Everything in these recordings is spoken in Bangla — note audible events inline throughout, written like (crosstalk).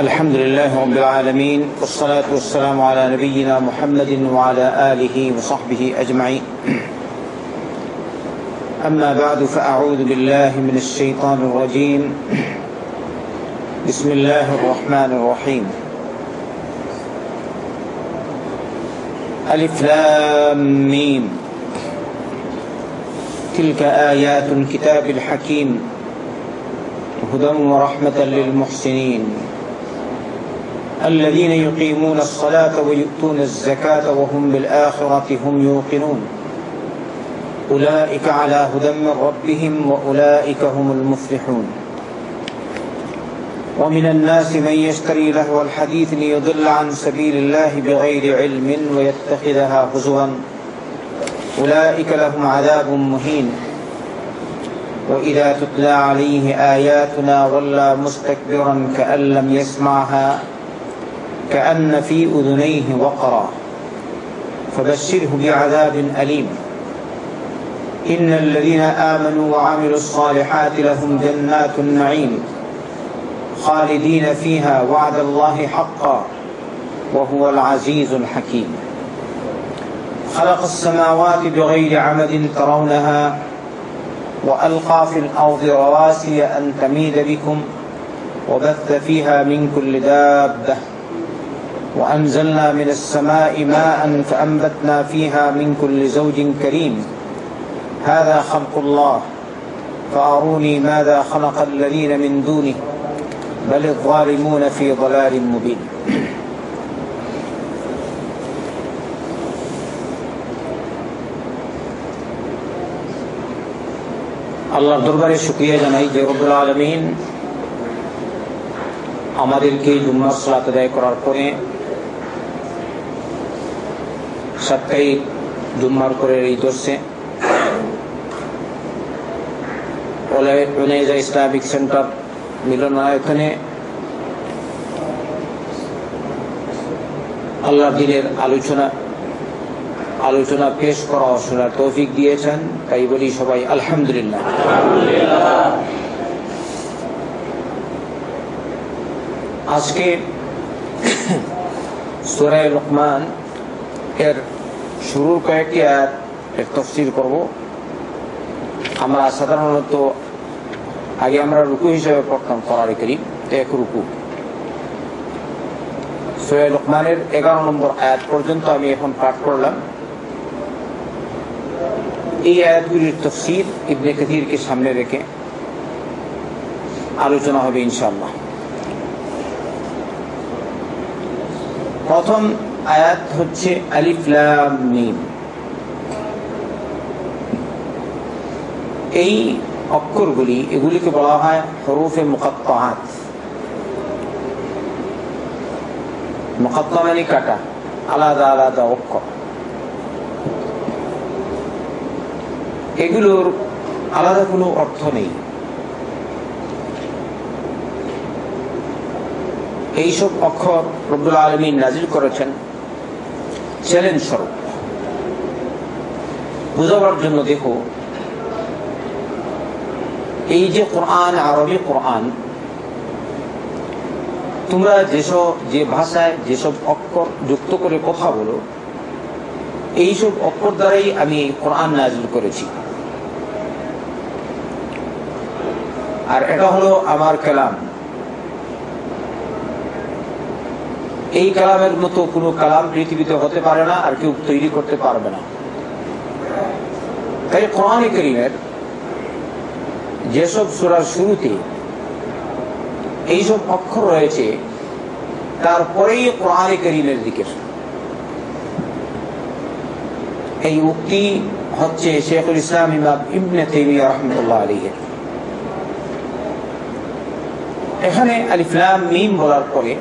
الحمد لله رب العالمين والصلاة والسلام على نبينا محمد وعلى آله وصحبه أجمعين. أما بعد فأعوذ بالله من الشيطان الرجيم. بسم الله الرحمن الرحيم. ألف لام ميم. تلك آيات الكتاب الحكيم. هدى ورحمة للمحسنين. الذين يقيمون الصلاة ويؤتون الزكاة وهم بالآخرة هم يوقنون. أولئك على هدى من ربهم وأولئك هم المفلحون. ومن الناس من يشتري لهو الحديث ليضل عن سبيل الله بغير علم ويتخذها هزوا. أولئك لهم عذاب مهين. وإذا تتلى عليه آياتنا ولى مستكبرا كأن لم يسمعها. كأن في أذنيه وقرا فبشره بعذاب أليم. إن الذين آمنوا وعملوا الصالحات لهم جنات النعيم خالدين فيها وعد الله حقا وهو العزيز الحكيم. خلق السماوات بغير عمد ترونها وألقى في الأرض رواسي أن تميد بكم وبث فيها من كل دابة. وأنزلنا من السماء ماء فأنبتنا فيها من كل زوج كريم هذا خلق الله فأروني ماذا خلق الذين من دونه بل الظالمون في ضلال مبين আল্লাহর দরবারে শুক্রিয়া জানাই যে রব্বুল আলমিন আমাদেরকে জুম্মার সালাত আদায় করার পরে সাপ্তাহিক জুম্মার করে এই দর্শে ওলাইজা ইসলামিক সেন্টার মিলনায়তনে আল্লাহ দিনের আলোচনা আলোচনা পেশ করা শোনার তৌফিক দিয়েছেন, তাই বলি সবাই আলহামদুলিল্লাহ। আজকে (clears throat) সুরায় রহমান এর শুরুর কয়েকটি আয়াত এর তফসিল করব। আমরা সাধারণত আগে আমরা রুকু হিসেবে পড়তাম করার করিম এক রুকু। সোহেল রহমানের এগারো নম্বর আয়াত পর্যন্ত আমি এখন পাঠ করলাম। এই আয়াতগুলির তফসির ইবনে কাদিরকে সামনে রেখে আলোচনা হবে ইনশাল্লাহ প্রথম আয়াত হচ্ছে আলিফলাম এই অক্ষরগুলি, এগুলিকে বলা হয় হরুফে মুকাত্তাহাত। মুকাত্তা মানে কাটা, আলাদা আলাদা অক্ষর। এগুলোর আলাদা কোনো অর্থ নেই। এইসব অক্ষর রব্দুল আলমী নাজিল করেছেন। চ্যালেঞ্জ স্বরূপ। বুঝাবার জন্য দেখো, এই যে কোরআন, আরবি কোরআন, তোমরা যেসব, যে ভাষায় যেসব অক্ষর যুক্ত করে কথা বলো, এইসব অক্ষর দ্বারাই আমি কোরআন নাজিল করেছি। আর এটা হলো আমার কালাম। এই কালামের মতো কোনো কালাম পৃথিবীতে হতে পারে না আর কেউ তৈরি করতে পারবে না। তাই কোরআন করিমের যেসব সুরার শুরুতে এইসব অক্ষর রয়েছে, তারপরেই কোরআন করিমের দিকে এই উক্তি হচ্ছে শেখুল ইসলাম ইমাম ইবনে তেমিয়া রহমতুল্লাহ আলীহের এখানে আলিফলাম মিম বলার পরে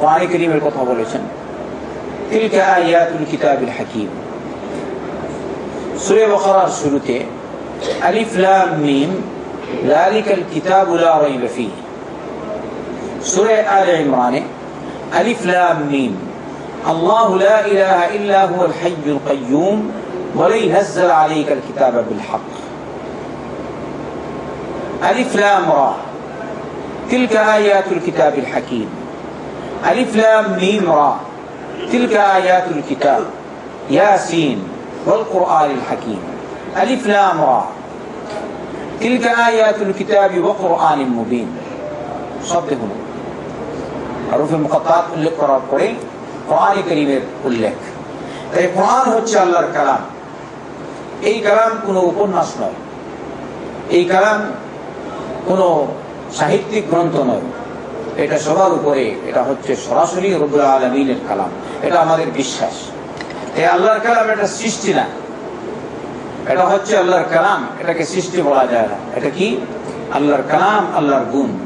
কোরআন করিমের কথা বলেছেন تلك آيات الكتاب الحكيم سورة بقرة শুরুতে ألف لام ميم ذلك الكتاب لا ريب فيه سورة آل عمران ألف لام ميم الله لا إله إلا هو الحي القيوم ولن نزل عليك الكتاب بالحق ألف لام را تلك آيات الكتاب الحكيم আলিফ লাম মিম রা। তিলকা আয়াতুল কিতাব। ইয়াসিন ওয়াল কুরআনিল হাকীম। আলিফ লাম রা। তিলকা আয়াতুল কিতাব ওয়া কুরআনিল মুবিন। সব দেখুন। আরফে মুকাত্তাত উল্লেখ করার পরে কোরআনে উল্লেখ। তাই কোরআন হচ্ছে আল্লাহর কালাম। এই কালাম কোনো উপন্যাস নয়। এই কালাম কোনো সাহিত্যিক গ্রন্থ নয়। এটা সবার উপরে, এটা হচ্ছে সরাসরি রবুল আলমিনের কালাম। এটা আমাদের বিশ্বাস। এই আল্লাহর কালাম এটা সৃষ্টি না। এটা হচ্ছে আল্লাহর কালাম, এটাকে সৃষ্টি বলা যায় না। এটা কি? আল্লাহর কালাম, আল্লাহর গুণ।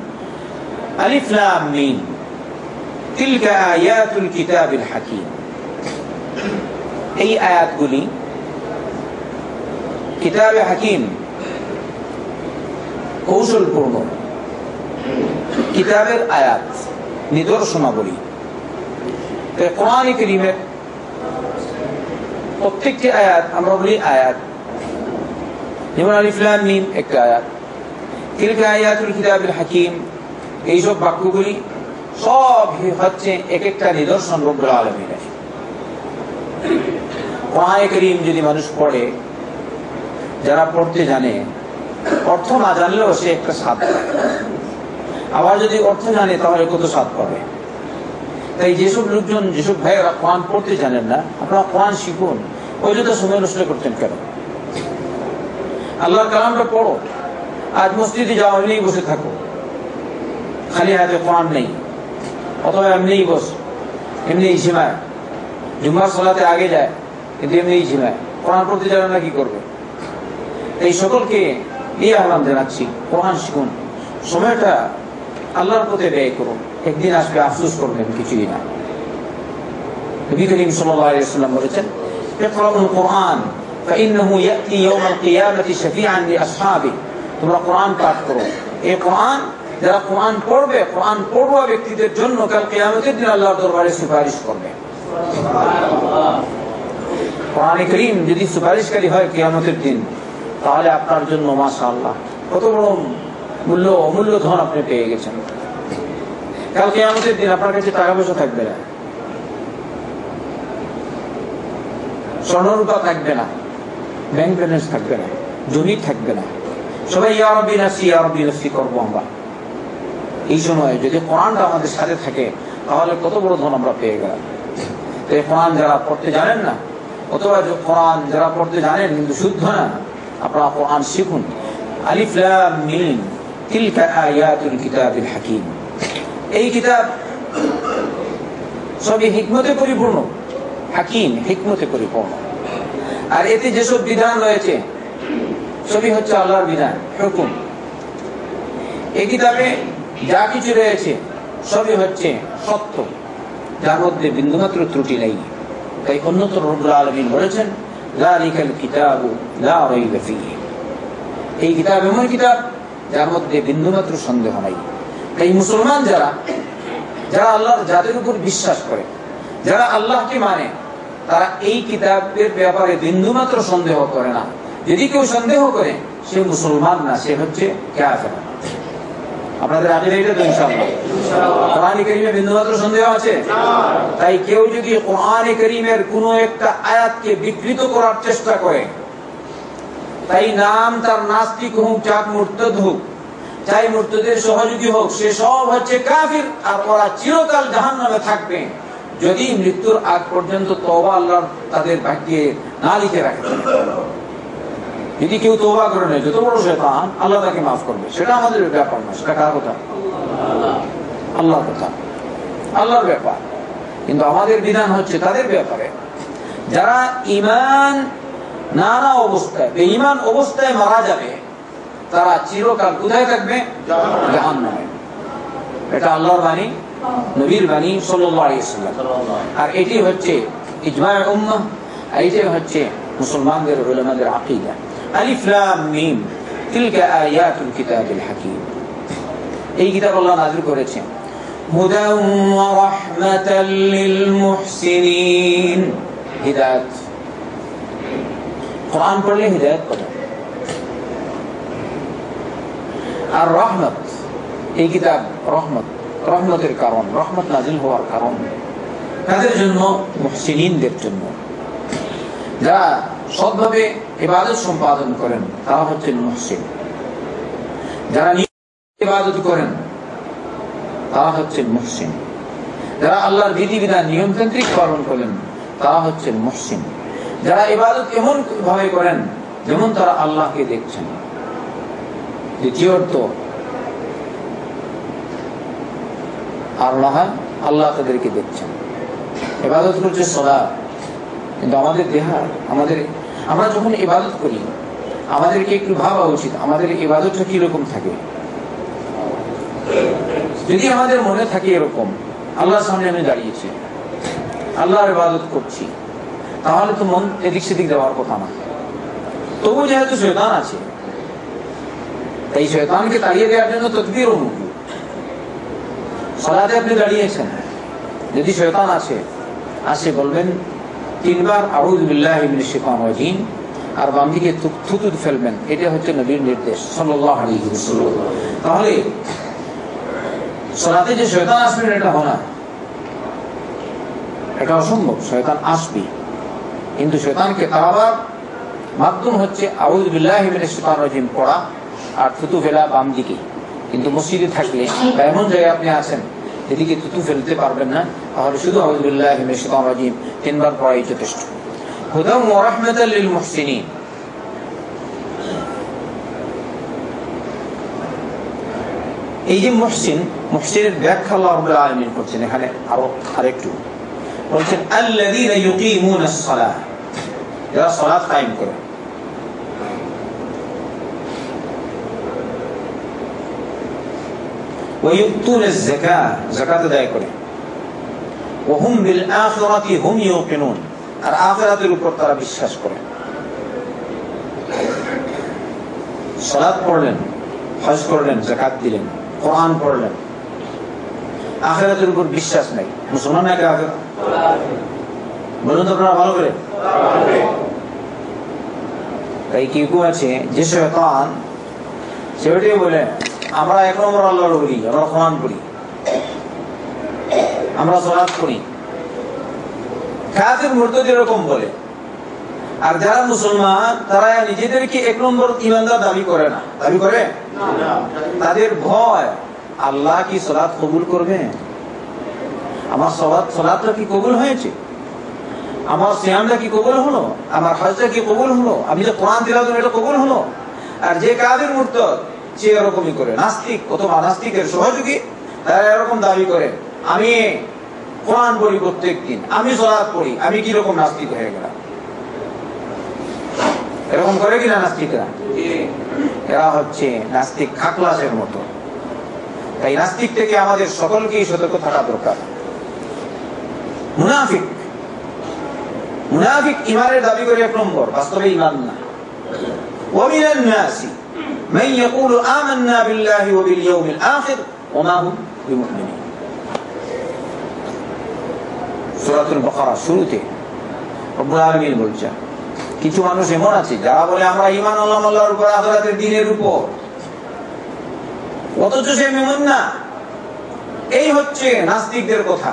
কৌশলপূর্ণ। কিতাবের আয়াত, নিদর্শনাবলী। কোরআন করিমের প্রত্যেকটি আয়াত আমরা বলি আয়াত। যেমন আলিফলাম মিম একটা আয়াত। তিলকা আয়াতুল কিতাবুল হাকিম, এইসব বাক্যগুলি সব হচ্ছে এক একটা নিদর্শন রব্বুল আলমিনের। কোরআন করিম যদি মানুষ পড়ে, যারা পড়তে জানে, অর্থ না জানলেও সে একটা পায় আবার যদি অর্থ জানে তাহলে কত স্বাদ পাবে? তাই যেসব লোকজন, যেসব ভাইয়েরা কোরআন পড়তে জানেন না, আপনারা কোরআন শিখুন। ওই জন্য সময় নষ্ট করতেন কেন? আল্লাহর কালামটা পড়ো। আজ মসজিদে যাও এমনি বসে থাকো। খালি হাতে কোরআন নেই। অথবা এমনি বস। এমনি ঝিমায়। জুম্মার সালাতে আগে যায়, কিন্তু এমনি ঝিমায়। কোরআন পড়তে জানে না, কি করবে? এই সকলকে এই আহ্বান জানাচ্ছি, কোরআন শিখুন। সময়টা আল্লাহর পথে ব্যয় করুন। একদিন আসবে, আফসুস করবেন কিছুই না। যদি সুপারিশকারী হয় কেয়ামতের দিন, তাহলে আপনার জন্য মাসা আল্লাহ কত বড় মূল্য, অমূল্য ধন আপনি পেয়ে গেছেন। কালকে আমাদের দিন আপনার কাছে টাকা পয়সা থাকবে না। স্বর্ণরূপা থাকবে না। ব্যাংক ব্যালেন্স থাকবে না। জমি থাকবে না। সবাই ইয়ারবি নাসি ইয়ারবি নাসি করব আমরা। এই সময় যদি কোরআনটা আমাদের সাথে থাকে, তাহলে কত বড় ধন আমরা পেয়ে গেলাম। তো এই কোরআন যারা পড়তে জানেন না, অথবা কোরআন যারা পড়তে জানেন কিন্তু শুদ্ধ না, আপনারা কোরআন শিখুন। আলিফ লাম মিম। এই কিতাব পরিপূর্ণ, হাকিম হিকমতে পরিপূর্ণ। আর এতে যেসব বিধান রয়েছে, সবই হচ্ছে আল্লাহর বিধান, হুকুম। এই কিতাবে যা কিছু রয়েছে, সবই হচ্ছে সত্য, যার মধ্যে বিন্দুমাত্র ত্রুটি নেই। তাই অন্যতর রব্বুল আলমিন বলেছেন লা এই কিতাব এমন কিতাব যার মধ্যে বিন্দুমাত্র সন্দেহ নাই। তাই মুসলমান যারা যারা আল্লাহর জাতির উপর বিশ্বাস করে, যারা আল্লাহকে মানে তারা এই কিতাবের ব্যাপারে বিন্দুমাত্র সন্দেহ করে না। যদি কেউ সন্দেহ করে, সে মুসলমান না, সে হচ্ছে আপনাদের আগে এটা তো ইনশাআল্লাহ। কোরআন করিমে বিন্দুমাত্র সন্দেহ আছে? তাই কেউ যদি কোরআন করিমের কোন একটা আয়াতকে বিকৃত করার চেষ্টা করে তাই নাম তার নাস্তিক হোক চাক মুর্তদ হোক চাই মুর্তদের সহযোগী হোক, সে সব হচ্ছে কাফির, আর ওরা চিরকাল জাহান নামে থাকবে। যদি মৃত্যুর আগ পর্যন্ত তবা আল্লাহ তাদের ভাগ্যে না লিখে রাখে। যদি কেউ তোবা করে নেয়, যত বড় শেতান আল্লাহ তাকে মাফ করবে। সেটা আমাদের ব্যাপার না সেটা কার কথা? আল্লাহর কথা। আল্লাহর ব্যাপার। কিন্তু আমাদের বিধান হচ্ছে তাদের ব্যাপারে। যারা ইমান নানা অবস্থায় বেঈমান অবস্থায় মারা যাবে। তারা চিরকাল কোথায় থাকবে? জাহান নামে এটা আল্লাহর বাণী নবীর বাণী সাল্লাম আর এটি হচ্ছে ইজমায় আর হচ্ছে মুসলমানদের উলামাদের আকিদা। আলিফ লাম মিম তিলকা আয়াতুল কিতাবিল হাকিম। এই কিতাব আল্লাহ করেছেন। হুদা ওয়া রাহমাতাল লিল মুহসিনিন। হিদায়াত। কোরআন পড়লে হিদায়াত পাবেন আর রহমত, এই কিতাব রহমত, রহমতের কারণ, রহমত নাজিল হওয়ার কারণ কাদের জন্য মুহসিনদের জন্য। যারা সৎভাবে ইবাদত সম্পাদন করেন, তারা হচ্ছেন মুহসিন। যারা ইবাদত করেন, তারা হচ্ছেন মুহসিন। যারা আল্লাহর বিধিবিধান নিয়মতান্ত্রিক পালন করেন, তারা হচ্ছেন মুহসিন। যারা ইবাদত এমন ভাবে করেন, যেমন তারা আল্লাহকে দেখছেন। দ্বিতীয়ত আর না আল্লাহ তাদেরকে দেখছেন। ইবাদত করছে সদা। কিন্তু আমাদের দেহা, আমাদের, আমরা যখন ইবাদত করি, আমাদেরকে একটু ভাবা উচিত, আমাদের ইবাদতটা কীরকম থাকে? যদি আমাদের মনে থাকে এরকম, আল্লাহর সামনে আমি দাঁড়িয়েছি, আল্লাহর ইবাদত করছি তাহলে তো মন এদিক সেদিক দেওয়ার কথা না। তবু যেহেতু শৈতান আছে, তাই শৈতানকে তাড়িয়ে দেওয়ার জন্য তকবির সলাতে আপনি দাঁড়িয়েছেন। যদি শৈতান আছে আসে বলবেন, তিনবার আউদুল্লাহ আর বাম দিকে ফেলবেন। এটা হচ্ছে নবীর নির্দেশ সাল্লাহ তাহলে, সলাতে যে শয়তান আসবেন, এটা হনা এটা অসম্ভব, শয়তান আসবে কিন্তু শয়তানকে তাড়াবার মাধ্যম হচ্ছে রাজিম পড়া আর থুতু ফেলা বাম দিকে। কিন্তু মসজিদে থাকলে বা এমন জায়গায় আপনি আছেন যেদিকে থুতু ফেলতে পারবেন না, তাহলে শুধু রাজিম তিনবার পড়াই যথেষ্ট। হুদাম ওরহমতাল লিল মুহসিনিন। এই যে মুহসিন, মুহসিনের ব্যাখ্যা আল্লাহ আলামিন করছেন, এখানে আরও আরেকটু। বলছেন আল্লাযীনা ইউকিমুনাস সালাহ যারা সালাত কায়েম করে ويؤتون الزكاة زكاة আদায় করে وهم بالآخرة هم يوقنون আর আখিরাতের উপর তারা বিশ্বাস করে সালাত পড়লেন হজ করলেন জাকাত দিলেন কোরআন পড়লেন আখেরাতের উপর বিশ্বাস নাই মুসলমান নাকি আখের বলুন তো আপনারা ভালো করে কেউ আছে? যে শয়তান সেটাই বলে আমরা এক নম্বর আল্লাহর আমরা পড়ি আমরা করি। এরকম বলে। আর যারা মুসলমান তারা নিজেদেরকে এক নম্বর ইমানদার দাবি করে না। দাবি করে? তাদের ভয় আল্লাহ কি সলাৎ কবুল করবে? আমার সলাৎটা কি কবুল হয়েছে? আমার সিয়ামটা কি কবুল হলো? আমার হজটা কি কবুল হলো? আমি যে কোরআন দিলাম এটা কবুল হলো? আর যে কাদের মূর্ত সে এরকমই করে। নাস্তিক অথবা নাস্তিকের সহযোগী, তারা এরকম দাবি করে, আমি কোরআন পড়ি প্রত্যেক দিন আমি সলাৎ পড়ি, আমি কীরকম নাস্তিক হয়ে গেলাম? এরকম করে কিনা নাস্তিকরা? এরা হচ্ছে নাস্তিক খাকলাসের মতো। তাই নাস্তিক থেকে আমাদের সকলকেই সতর্ক থাকা দরকার। মুনাফিক মুনাফিক ইমানের দাবি করে এক নম্বর বাস্তবে ইমান না ومن الناس من يقول آمنا بالله وباليوم الآخر وما هم بمؤمنين সূরাতুল বাকারা শুরুতে রব্বুল আলামিন বলছেন কিছু মানুষ এমন আছে যারা বলে আমরা ইমান আল্লাহ আল্লাহর উপর আখরাতের দিনের উপর অথচ সে মেমন না এই হচ্ছে নাস্তিকদের কথা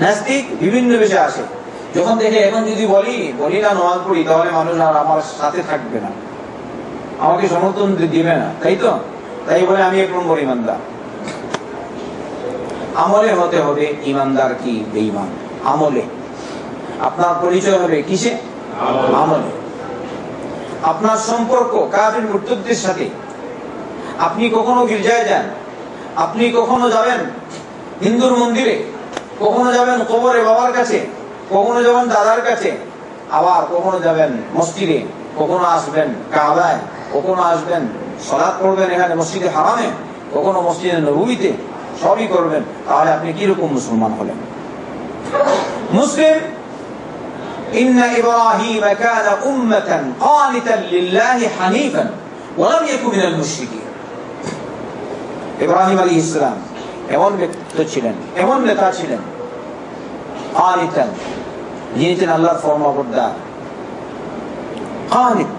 নাস্তিক বিভিন্ন বিষয়ে আসে। যখন দেখে এখন যদি বলি বলি না নমাজ পড়ি তাহলে মানুষ আর আমার সাথে থাকবে না। আমাকে সমর্থন দিবে না তাই তো? তাই বলে আমি এক নম্বর ইমানদার। আমলে হতে হবে ইমানদার কি বেঈমান? আমলে। আপনার পরিচয় হবে কিসে? আমলে। আপনার সম্পর্ক কাফির মুর্তদের সাথে। আপনি কখনো গির্জায় যান? আপনি কখনো যাবেন হিন্দুর মন্দিরে? কখনো যাবেন কবরে বাবার কাছে কখনো যাবেন দাদার কাছে আবার কখনো যাবেন মসজিদে কখনো আসবেন কাবায় কখনো আসবেন সলাৎ করবেন এখানে মসজিদে হারামে কখনো মসজিদে নবীতে সবই করবেন তাহলে আপনি কিরকম মুসলমান হলেন মুসলিম إن إبراهيم كان أمة قانتا لله حنيفا ولم يكن من المشركين ইব্রাহিম আলী ইসলাম এমন ব্যক্তিত্ব ছিলেন, এমন নেতা ছিলেন কানিতান যিনি ছিলেন আল্লাহর ফরমাবর্দার কানিত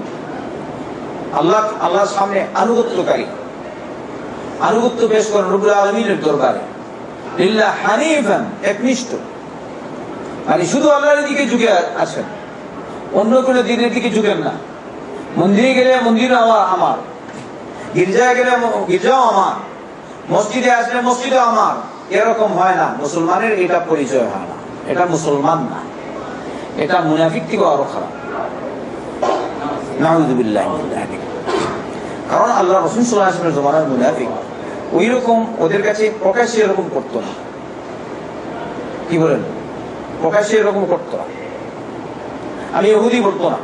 আল্লাহ, আল্লাহর সামনে আনুগত্যকারী। আনুগত্য পেশ করেন রবুল আলমিনের দরবারে। মানে শুধু আল্লাহর দিকে ঝুঁকে আছেন, অন্য কোনো দিনের দিকে ঝুঁকেন না। মন্দিরে গেলে মন্দির আমার। গির্জায় গেলে গির্জাও আমার। মসজিদে আসলে মসজিদে আমার। এরকম হয় না। মুসলমানের এটা পরিচয় হয় না। এটা মুসলমান না। এটা মুনাফিক থেকে আরও খারাপ। কারণ আল্লাহ রসুল সাল্লাহ জমানার মুনাফিক ওই রকম ওদের কাছে প্রকাশ্যে এরকম করতো না। কি বলেন? প্রকাশ্যে এরকম করতো না। আমি এহুদি বলতো না।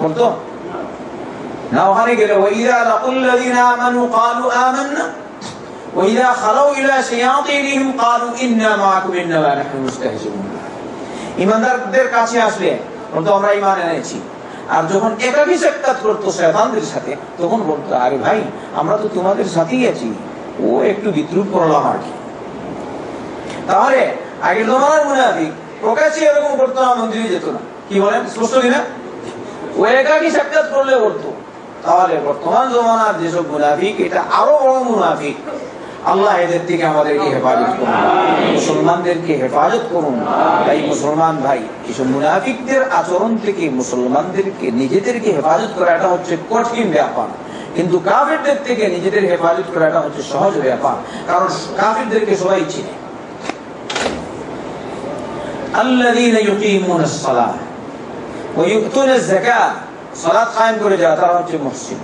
বলতো? না, ওখানে গেলে লাকুল্লাযীনা আমানু, ক্বালু আমান্না। وإذا خلوا إلى شياطينهم قالوا إنا معكم إنما نحن مستهزئون ইমানদারদের কাছে আসলে বলতো আমরা ইমান এনেছি আর যখন একাকি সাক্ষাৎ করতো শয়তানদের সাথে তখন বলতো আরে ভাই আমরা তো তোমাদের সাথেই আছি ও একটু বিদ্রুপ করলাম আর কি তাহলে আগে জমানার মুনাফিক প্রকাশ্যে এরকম করতো না মন্দিরে যেত না কি বলেন স্পষ্ট কিনা ও একাকি সাক্ষাৎ করলে করতো তাহলে বর্তমান জমানার যেসব মুনাফিক এটা আরো বড় মুনাফিক আল্লাহ এদের থেকে আমাদেরকে হেফাজত করুন মুসলমানদেরকে হেফাজত করুন তাই মুসলমান ভাই এসব মুনাফিকদের আচরণ থেকে মুসলমানদেরকে নিজেদেরকে হেফাজত করাটা হচ্ছে কঠিন ব্যাপার কিন্তু কাফেরদের থেকে নিজেদের হেফাজত করাটা হচ্ছে সহজ ব্যাপার কারণ কাফেরদেরকে সবাই চিনে الذين يقيمون الصلاة ويؤتون الزكاة সালাত কায়েম করে যাওয়া তারা হচ্ছে মসজিদ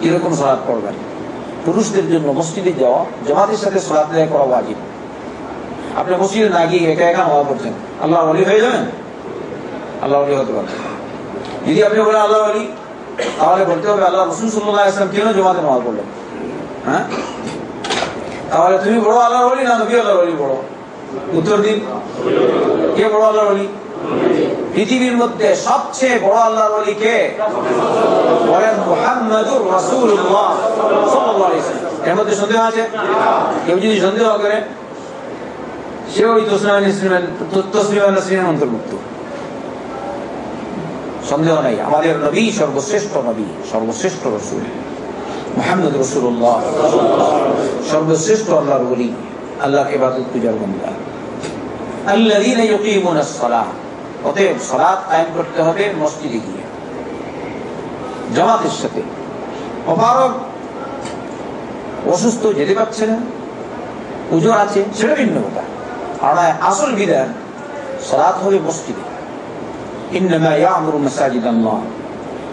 কিরকম সালাত পড়বেন পুরুষদের জন্য মসজিদে যাওয়া, জামাতের সাথে সালাত আদায় করা ওয়াজিব। আপনি মসজিদে না গিয়ে একা একা হওয়া করছেন আল্লাহ আলী হয়ে যাবেন? আল্লাহ আলী হতে পারবেন যদি আপনি বলেন আল্লাহ আলী তাহলে বলতে হবে আল্লাহ রসুল সাল্লাহ ইসলাম কেন জমাতে নামাজ পড়লেন? হ্যাঁ? তাহলে তুমি বড় আল্লাহ আলী না নবী আল্লাহ আলী বড়? উত্তর দিন। কে বড় আল্লাহ আলী পৃথিবীর মধ্যে সবচেয়ে বড় আল্লাহর ওলি কে বলেন মুহাম্মাদুর রাসূলুল্লাহ সাল্লাল্লাহু আলাইহি এর মধ্যে সন্দেহ আছে কেউ যদি সন্দেহ করে সে ওই তসলিমা নিসলিমের তসলিমা নাসরিনের অন্তর্ভুক্ত সন্দেহ নাই আমাদের নবী সর্বশ্রেষ্ঠ নবী সর্বশ্রেষ্ঠ রসুল মোহাম্মদ রসুল্লাহ সর্বশ্রেষ্ঠ আল্লাহর ওলি আল্লাহকে বাদত পূজার বন্ধা الذين يقيمون الصلاه অতএব করতে হবে মসজিদে গিয়ে। সাথে। অপারক অসুস্থ যেতে পারছে না। পুজো আছে, সেটা ভিন্ন কথা। আসল হবে মসজিদে।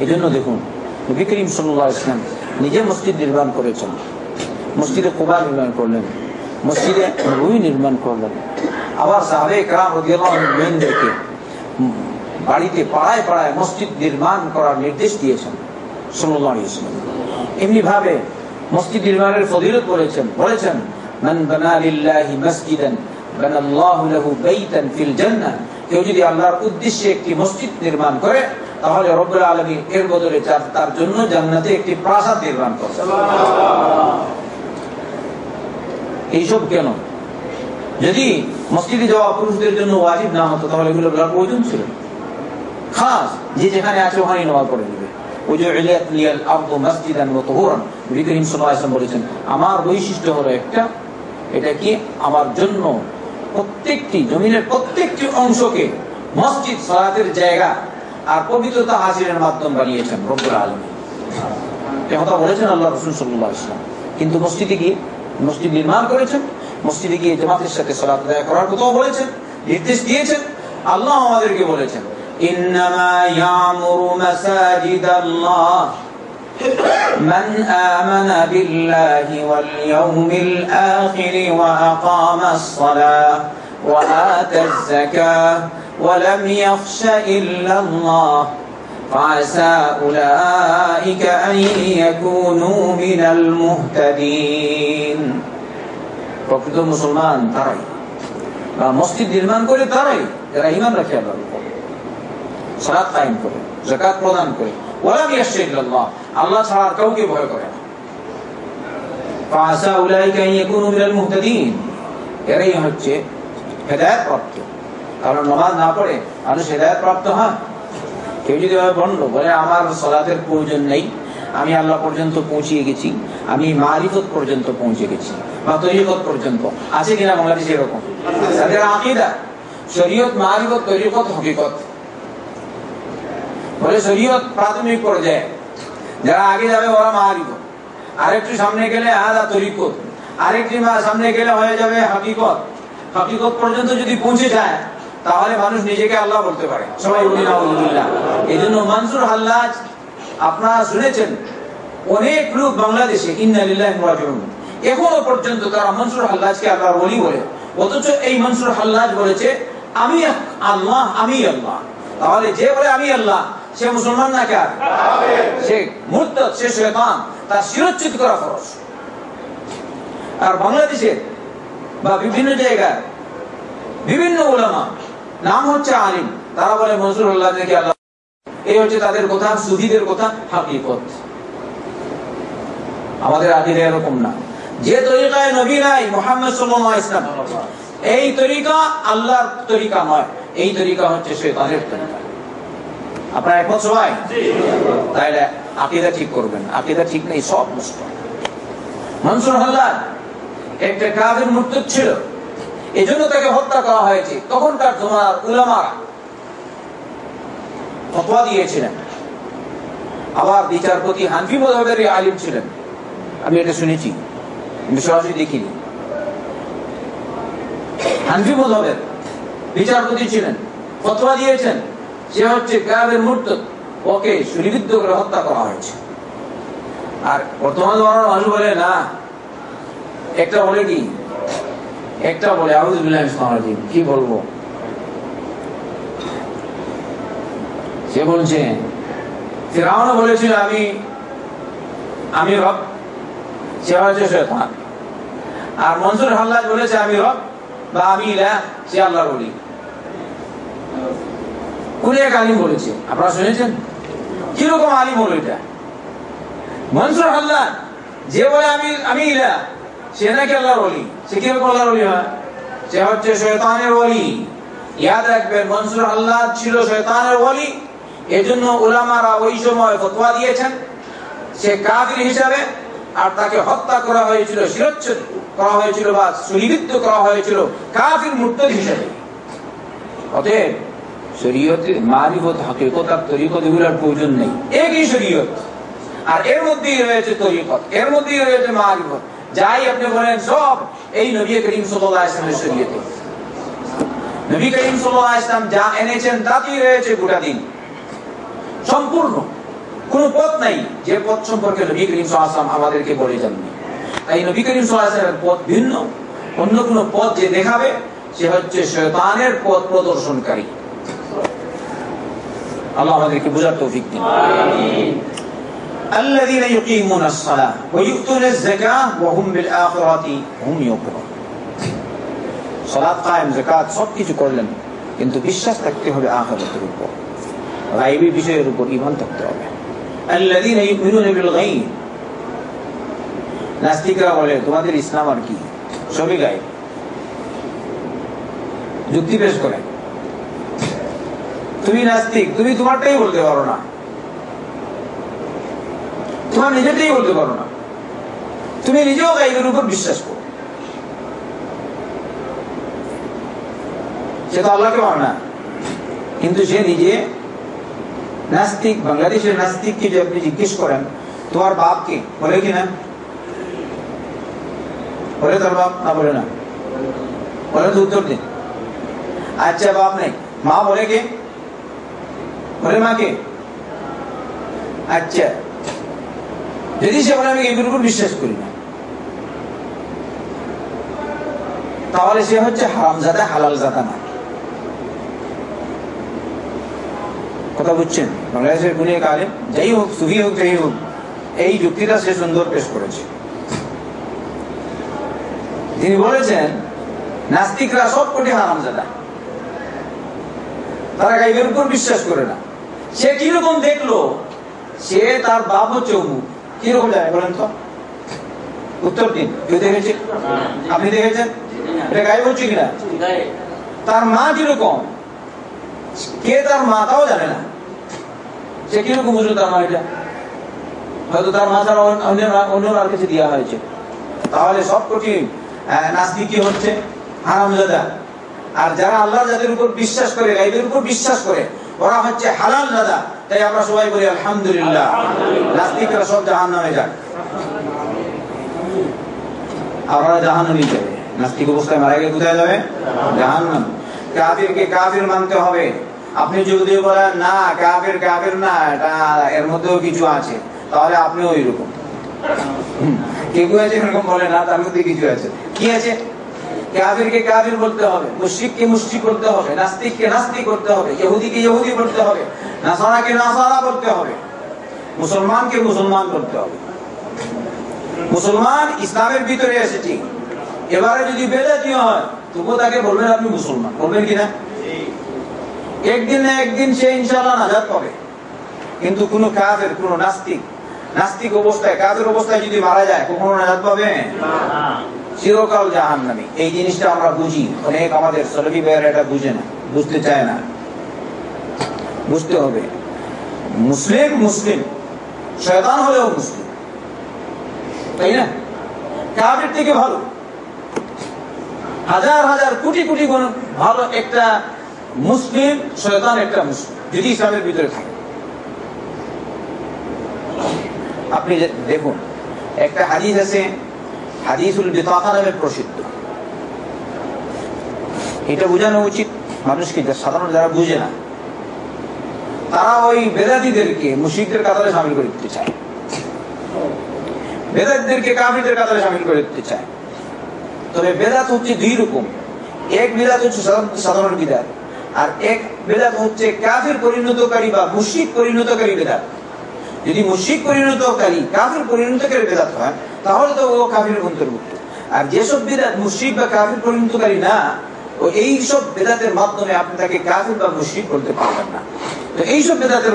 এই জন্য দেখুন নিজে মসজিদ নির্মাণ করেছেন। মসজিদে কোবা নির্মাণ করলেন। মসজিদে রুই নির্মাণ করলেন। আবার সাহেব বাড়িতে পাড়ায় পাড়ায় মসজিদ নির্মাণ করার নির্দেশ দিয়েছেন এমনি ভাবে মসজিদ নির্মাণের ফজিলত বলেছেন বলেছেন মান বানা লিল্লাহি মসজিদান বানা আল্লাহু লাহু বাইতান ফিল জান্নাহ। কেউ যদি আল্লাহর উদ্দেশ্যে একটি মসজিদ নির্মাণ করে তাহলে রব্বুল আলামিন এর বদলে তার জন্য জান্নাতে একটি প্রাসাদ নির্মাণ এইসব কেন? যদি মসজিদে যাওয়া পুরুষদের জন্য ওয়াজিব না হতো, তাহলে এগুলো বলার প্রয়োজন ছিল। খাস, যে যেখানে আছে ওখানে নামাজ পড়ে নেবে। আমার বৈশিষ্ট্য হলো একটা, এটা কি? আমার জন্য প্রত্যেকটি জমিনের প্রত্যেকটি অংশকে মসজিদ সালাতের জায়গা আর পবিত্রতা হাসিলের মাধ্যম বানিয়েছেন রব্বুল আলম কথা বলেছেন আল্লাহ রসুল সাল্লাহ ইসলাম কিন্তু মসজিদে গিয়ে মসজিদ নির্মাণ করেছেন মসজিদে গিয়ে জামাতের সাথে সালাত আদায় করার কথাও বলেছেন নির্দেশ দিয়েছেন আল্লাহ আমাদেরকে বলেছেন ইন্নামা ইয়ামুরু মাসাজিদাল্লাহ من آمن بالله واليوم الآخر وأقام الصلاة وآتى الزكاة ولم يخش إلا الله فعسى أولئك أن يكونوا من المهتدين প্রকৃত মুসলমান তারাই। বা মসজিদ নির্মাণ করে তারাই যারা ইমান রাখে কায়েম করে জাকাত প্রদান করে। ইয়াশরিকুল্লাহ আল্লাহ ছাড়া আর কাউকে ভয় করে হচ্ছে হেদায়েত প্রাপ্ত কারণ না পড়ে প্রাপ্ত হয়। কেউ যদি বন্ধ বলে, আমার সলাতের প্রয়োজন নেই। আমি আল্লাহ পর্যন্ত পৌঁছিয়ে গেছি। আমি মারিফত পর্যন্ত পৌঁছে গেছি। বা তরিকত পর্যন্ত। আছে কিনা বাংলাদেশে এরকম? শরীয়ত মারিফত হকিকত। বলে শরীয়ত প্রাথমিক পর্যায়ে। যারা আগে যাবে ওরা মারিফত। আরেকটু সামনে গেলে আদা তরিকত। আরেকটি সামনে গেলে হয়ে যাবে হাকিকত। হাকিকত পর্যন্ত যদি পৌঁছে যায়, তাহলে মানুষ নিজেকে আল্লাহ বলতে পারে। সবাই এই জন্য মানসুর হাল্লাজ আপনারা শুনেছেন অনেক লোক বাংলাদেশে এখনও পর্যন্ত তারা মনসুর হাল্লাজকে আল্লাহ বলি বলে। অথচ এই মনসুর হাল্লাজ বলেছে আমি আল্লাহ আমি আল্লাহ। তাহলে যে বলে আমি আল্লাহ সে মুসলমান না কে সে মূর্ত সে শেতান তার শিরোচ্ছিত করা খরচ আর বাংলাদেশে বা বিভিন্ন জায়গায় বিভিন্ন ওলামা নাম হচ্ছে আলিম তারা বলে মনসুর আল্লাহ দেখে আল্লাহ এই হচ্ছে তাদের কথা সুফিদের কথা হাকিকত। আমাদের এরকম না। যে তরিকায় নবী নাই মোহাম্মদ ইসলাম এই তরিকা আল্লাহর তরিকা নয় এই তরিকা হচ্ছে তরিকা। আপনারা একমত সবাই? তাইলে আকিদা ঠিক করবেন আকিদা ঠিক নেই সব নষ্ট। মনসুর হাল্লাদ একটা কাজের মূর্তি ছিল এই জন্য তাকে হত্যা করা হয়েছে। তখনকার তোমার উলামারা ফতোয়া দিয়েছিলেন। আবার বিচারপতি হানফি মধবের আলিম ছিলেন। আমি এটা শুনেছি সরাসরি দেখিনি। হানফি মধবের বিচারপতি ছিলেন, ফতোয়া দিয়েছেন, সে হচ্ছে গ্রামের মূর্ত ওকে সুলিবিদ্ধ করে হত্যা করা হয়েছে। আর বর্তমান জমানার মানুষ বলে, না, একটা বলে কি? একটা বলে আবুদুল্লাহ কি বলব? সে বলছে ফেরাউন বলেছিল, আমি আমি রব, সে হচ্ছে শেতান আর মনসুর হাল্লাজ বলেছে, আমি রব বা আমি ইলা সে আল্লাহ বলি কোন এক বলেছে, আপনারা শুনেছেন? কীরকম আলিম হলো এটা? মনসুর হাল্লাদ যে বলে, আমি আমি ইলা সে নাকি আল্লাহর বলি সে কীরকম আল্লাহর বলি হয়? সে হচ্ছে শয়তানের বলি ইয়াদ রাখবেন, মনসুর হাল্লাদ ছিল শয়তানের বলি এজন্য ওলামারা ওই সময় ফতোয়া দিয়েছেন, সে কাদির হিসাবে, আর তাকে হত্যা করা হয়েছিল, শিরচ্ছেদ করা হয়েছিল বা সুলিবিদ্ধ করা হয়েছিল কাফির মুর্তদ হিসেবে। অতএব শরীয়তে মারিফত হাকিকত আর তরিকত এগুলোর প্রয়োজন নেই। একই শরীয়ত, আর এর মধ্যেই রয়েছে তরিকত, এর মধ্যেই রয়েছে মারিফত। যাই আপনি বলেন সব, এই নবী করিম সাল্লাল্লাহু আলাইহি ওয়াসাল্লামের শরীয়তে। নবী করিম সাল্লাল্লাহু আলাইহি যা এনেছেন তাতেই রয়েছে গোটা দিন। সম্পূর্ণ কোন পথ নাই যে পথ সম্পর্কে নবী করিম সাল্লাল্লাহু আমাদেরকে বলে যাননি তাই নবী করিম সাল্লাল্লাহু পথ ভিন্ন অন্য কোন পথ যে দেখাবে সে হচ্ছে শয়তানের পথ প্রদর্শনকারী আল্লাহ আমাদেরকে বোঝার তৌফিক দিন الذين يقيمون الصلاة ويؤتون الزكاة وهم بالآخرة هم يوقنون সালাত কায়েম যাকাত সবকিছু করলেন কিন্তু বিশ্বাস থাকতে হবে আখিরাতের উপর গাইবী বিষয়ের উপর ইমান থাকতে হবে। নাস্তিকরা বলে, তোমাদের ইসলাম আর কি? সবই গাইব। যুক্তি পেশ করে। তুমি নাস্তিক, তুমি তোমারটাই বলতে পারো না। তোমার বলতে পারো না। তুমি নিজেও গাইবের উপর বিশ্বাস করো। সে তো আল্লাহকে মানে না। কিন্তু সে নিজে নাস্তিক, বাংলাদেশের নাস্তিককে যদি আপনি জিজ্ঞেস করেন, তোমার বাপ কে? বলে কি না? বলে তোর বাপ? না, বলে না। বলে তো উত্তর দিন আচ্ছা বাপ নেই। মা বলে কে? বলে মা কে? আচ্ছা। যদি সে বলে, আমি এগুলোর উপর বিশ্বাস করি না। তাহলে সে হচ্ছে হারাম জাদা হালাল জাদা না। কথা বুঝছেন? বাংলাদেশের এক আলেম যাই হোক সুফি হোক যাই হোক এই যুক্তিটা সে সুন্দর পেশ করেছে। তিনি বলেছেন নাস্তিকরা সব কোটি হারাম জাদা। তারা গাইবের উপর বিশ্বাস করে না। সে কীরকম দেখল? সে তার বাপ হচ্ছে অমুক। কীরকম যায় বলেন তো? উত্তর দিন। কেউ দেখেছে? আপনি দেখেছেন? এটা গাইব হচ্ছে কিনা? তার মা কীরকম? কে তার মাতাও জানে না? সে কীরকম বুঝলো তার মা এটা? হয়তো তার মাথার অন্যবার কাছে দেওয়া হয়েছে। তাহলে সব কঠিন। নাস্তিক কি হচ্ছে? হারামজাদা আর যারা আল্লাহ যাদের উপর বিশ্বাস করে গাইবের উপর বিশ্বাস করে ওরা হচ্ছে হালাল দাদা তাই আমরা সবাই বলি আলহামদুলিল্লাহ। নাস্তিকরা সব জাহান নামে যাক আমরা জাহান নামে যাবে নাস্তিক অবস্থায় মারা গেলে কোথায় যাবে জাহান নাম কাফিরকে কাফির মানতে হবে। আপনি যদি বলেন, না, কাফের কাফের না, এটা এর মধ্যেও কিছু আছে। তাহলে আপনিও ওইরকম। কেউ আছে এরকম বলে? না, তার মধ্যে কিছু আছে। কি আছে? করতে করতে মুসলমানকে মুসলমান বলতে হবে। মুসলমান ইসলামের ভিতরে এসেছি। এবারে যদি বেদাতীয় হয় তবুও তাকে বলবেন আপনি মুসলমান। বলবেন কিনা একদিন না একদিন সে ইনশাল্লাহ নাজাদ পাবে। কিন্তু কোনো কাজের কোনো নাস্তিক নাস্তিক অবস্থায় কাজের অবস্থায় যদি মারা যায় কখনো নাজাদ পাবে? চিরকাল জাহান নামে এই জিনিসটা আমরা বুঝি। অনেক আমাদের সলভি ভাইয়েরা এটা বুঝে না বুঝতে চায় না। বুঝতে হবে। মুসলিম মুসলিম শয়তান হলেও মুসলিম। তাই না? কাবের থেকে ভালো। হাজার হাজার কোটি কোটি গুণ ভালো একটা মুসলিম, শয়তান একটা মুসলিম, যদি ইসলামের ভিতরে থাকে। আপনি দেখুন, একটা হাদিস আছে, হাদিসুল বিতাকা নামে প্রসিদ্ধ। এটা বোঝানো উচিত মানুষকে সাধারণ যারা বুঝে না, তারা ওই বেদাতিদেরকে মুশিকদের কাতারে সামিল করে দিতে চায়। বেদাতদেরকে কাফিরদের কাতারে সামিল করে দিতে চায়। তবে বেদাত হচ্ছে দুই রকম। এক বেদাত হচ্ছে সাধারণ বিদাত, আর এক বেদাত হচ্ছে কাফির পরিণতকারী বা মুশিক পরিণতকারী বেদাত। যদি মুশিক পরিণতকারী, কাফির পরিণতকারী বেদাত হয়, তাহলে তো ও কাফির অন্তর্ভুক্ত। আর যেসব বেদাত মুশিক বা কাফির পরিণতকারী না ও এইসব বেদাতের মাধ্যমে আপনি তাকে কাফির বা মুশিক করতে পারবেন না। তো এইসব বেদাতের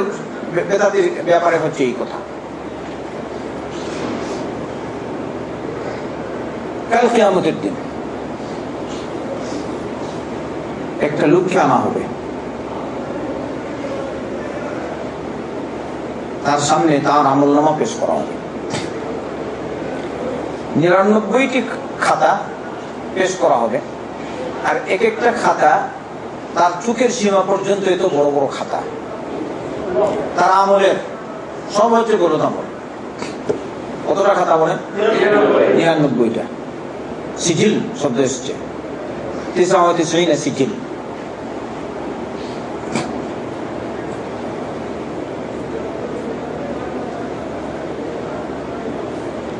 বেদাতের ব্যাপারে হচ্ছে এই কথা। কাল কেয়ামতের দিন। একটা লোককে আনা হবে। তার সামনে তার আমল নামা পেশ করা হবে। নিরানব্বইটি খাতা পেশ করা হবে। আর এক একটা খাতা তার চোখের সীমা পর্যন্ত এত বড় বড় খাতা। তার আমলের সব হচ্ছে গরুদ কতটা খাতা বলে নিরানব্বইটা। সিজিল শব্দ এসছে। সিজিল।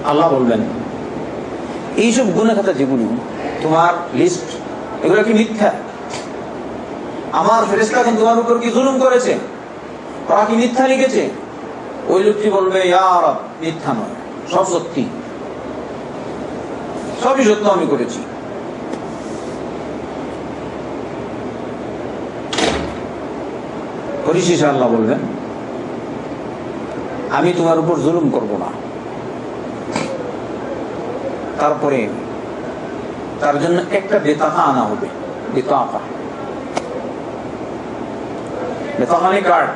আল্লাহ বলবেন এইসব গুণা খাতা যেগুলো তোমার লিস্ট এগুলো কি মিথ্যা? আমার ফেরেস্তা এখন তোমার উপর কি জুলুম করেছে? ওরা কি মিথ্যা লিখেছে? ওই লোকটি বলবে ইয়ার মিথ্যা নয়, সব সত্যি। সবই সত্য আমি করেছি। পরিশেষে আল্লাহ বলবেন। আমি তোমার উপর জুলুম করব না। তারপরে তার জন্য একটা বেতাকা আনা হবে। বেতাকা। বেতাকানি কার্ড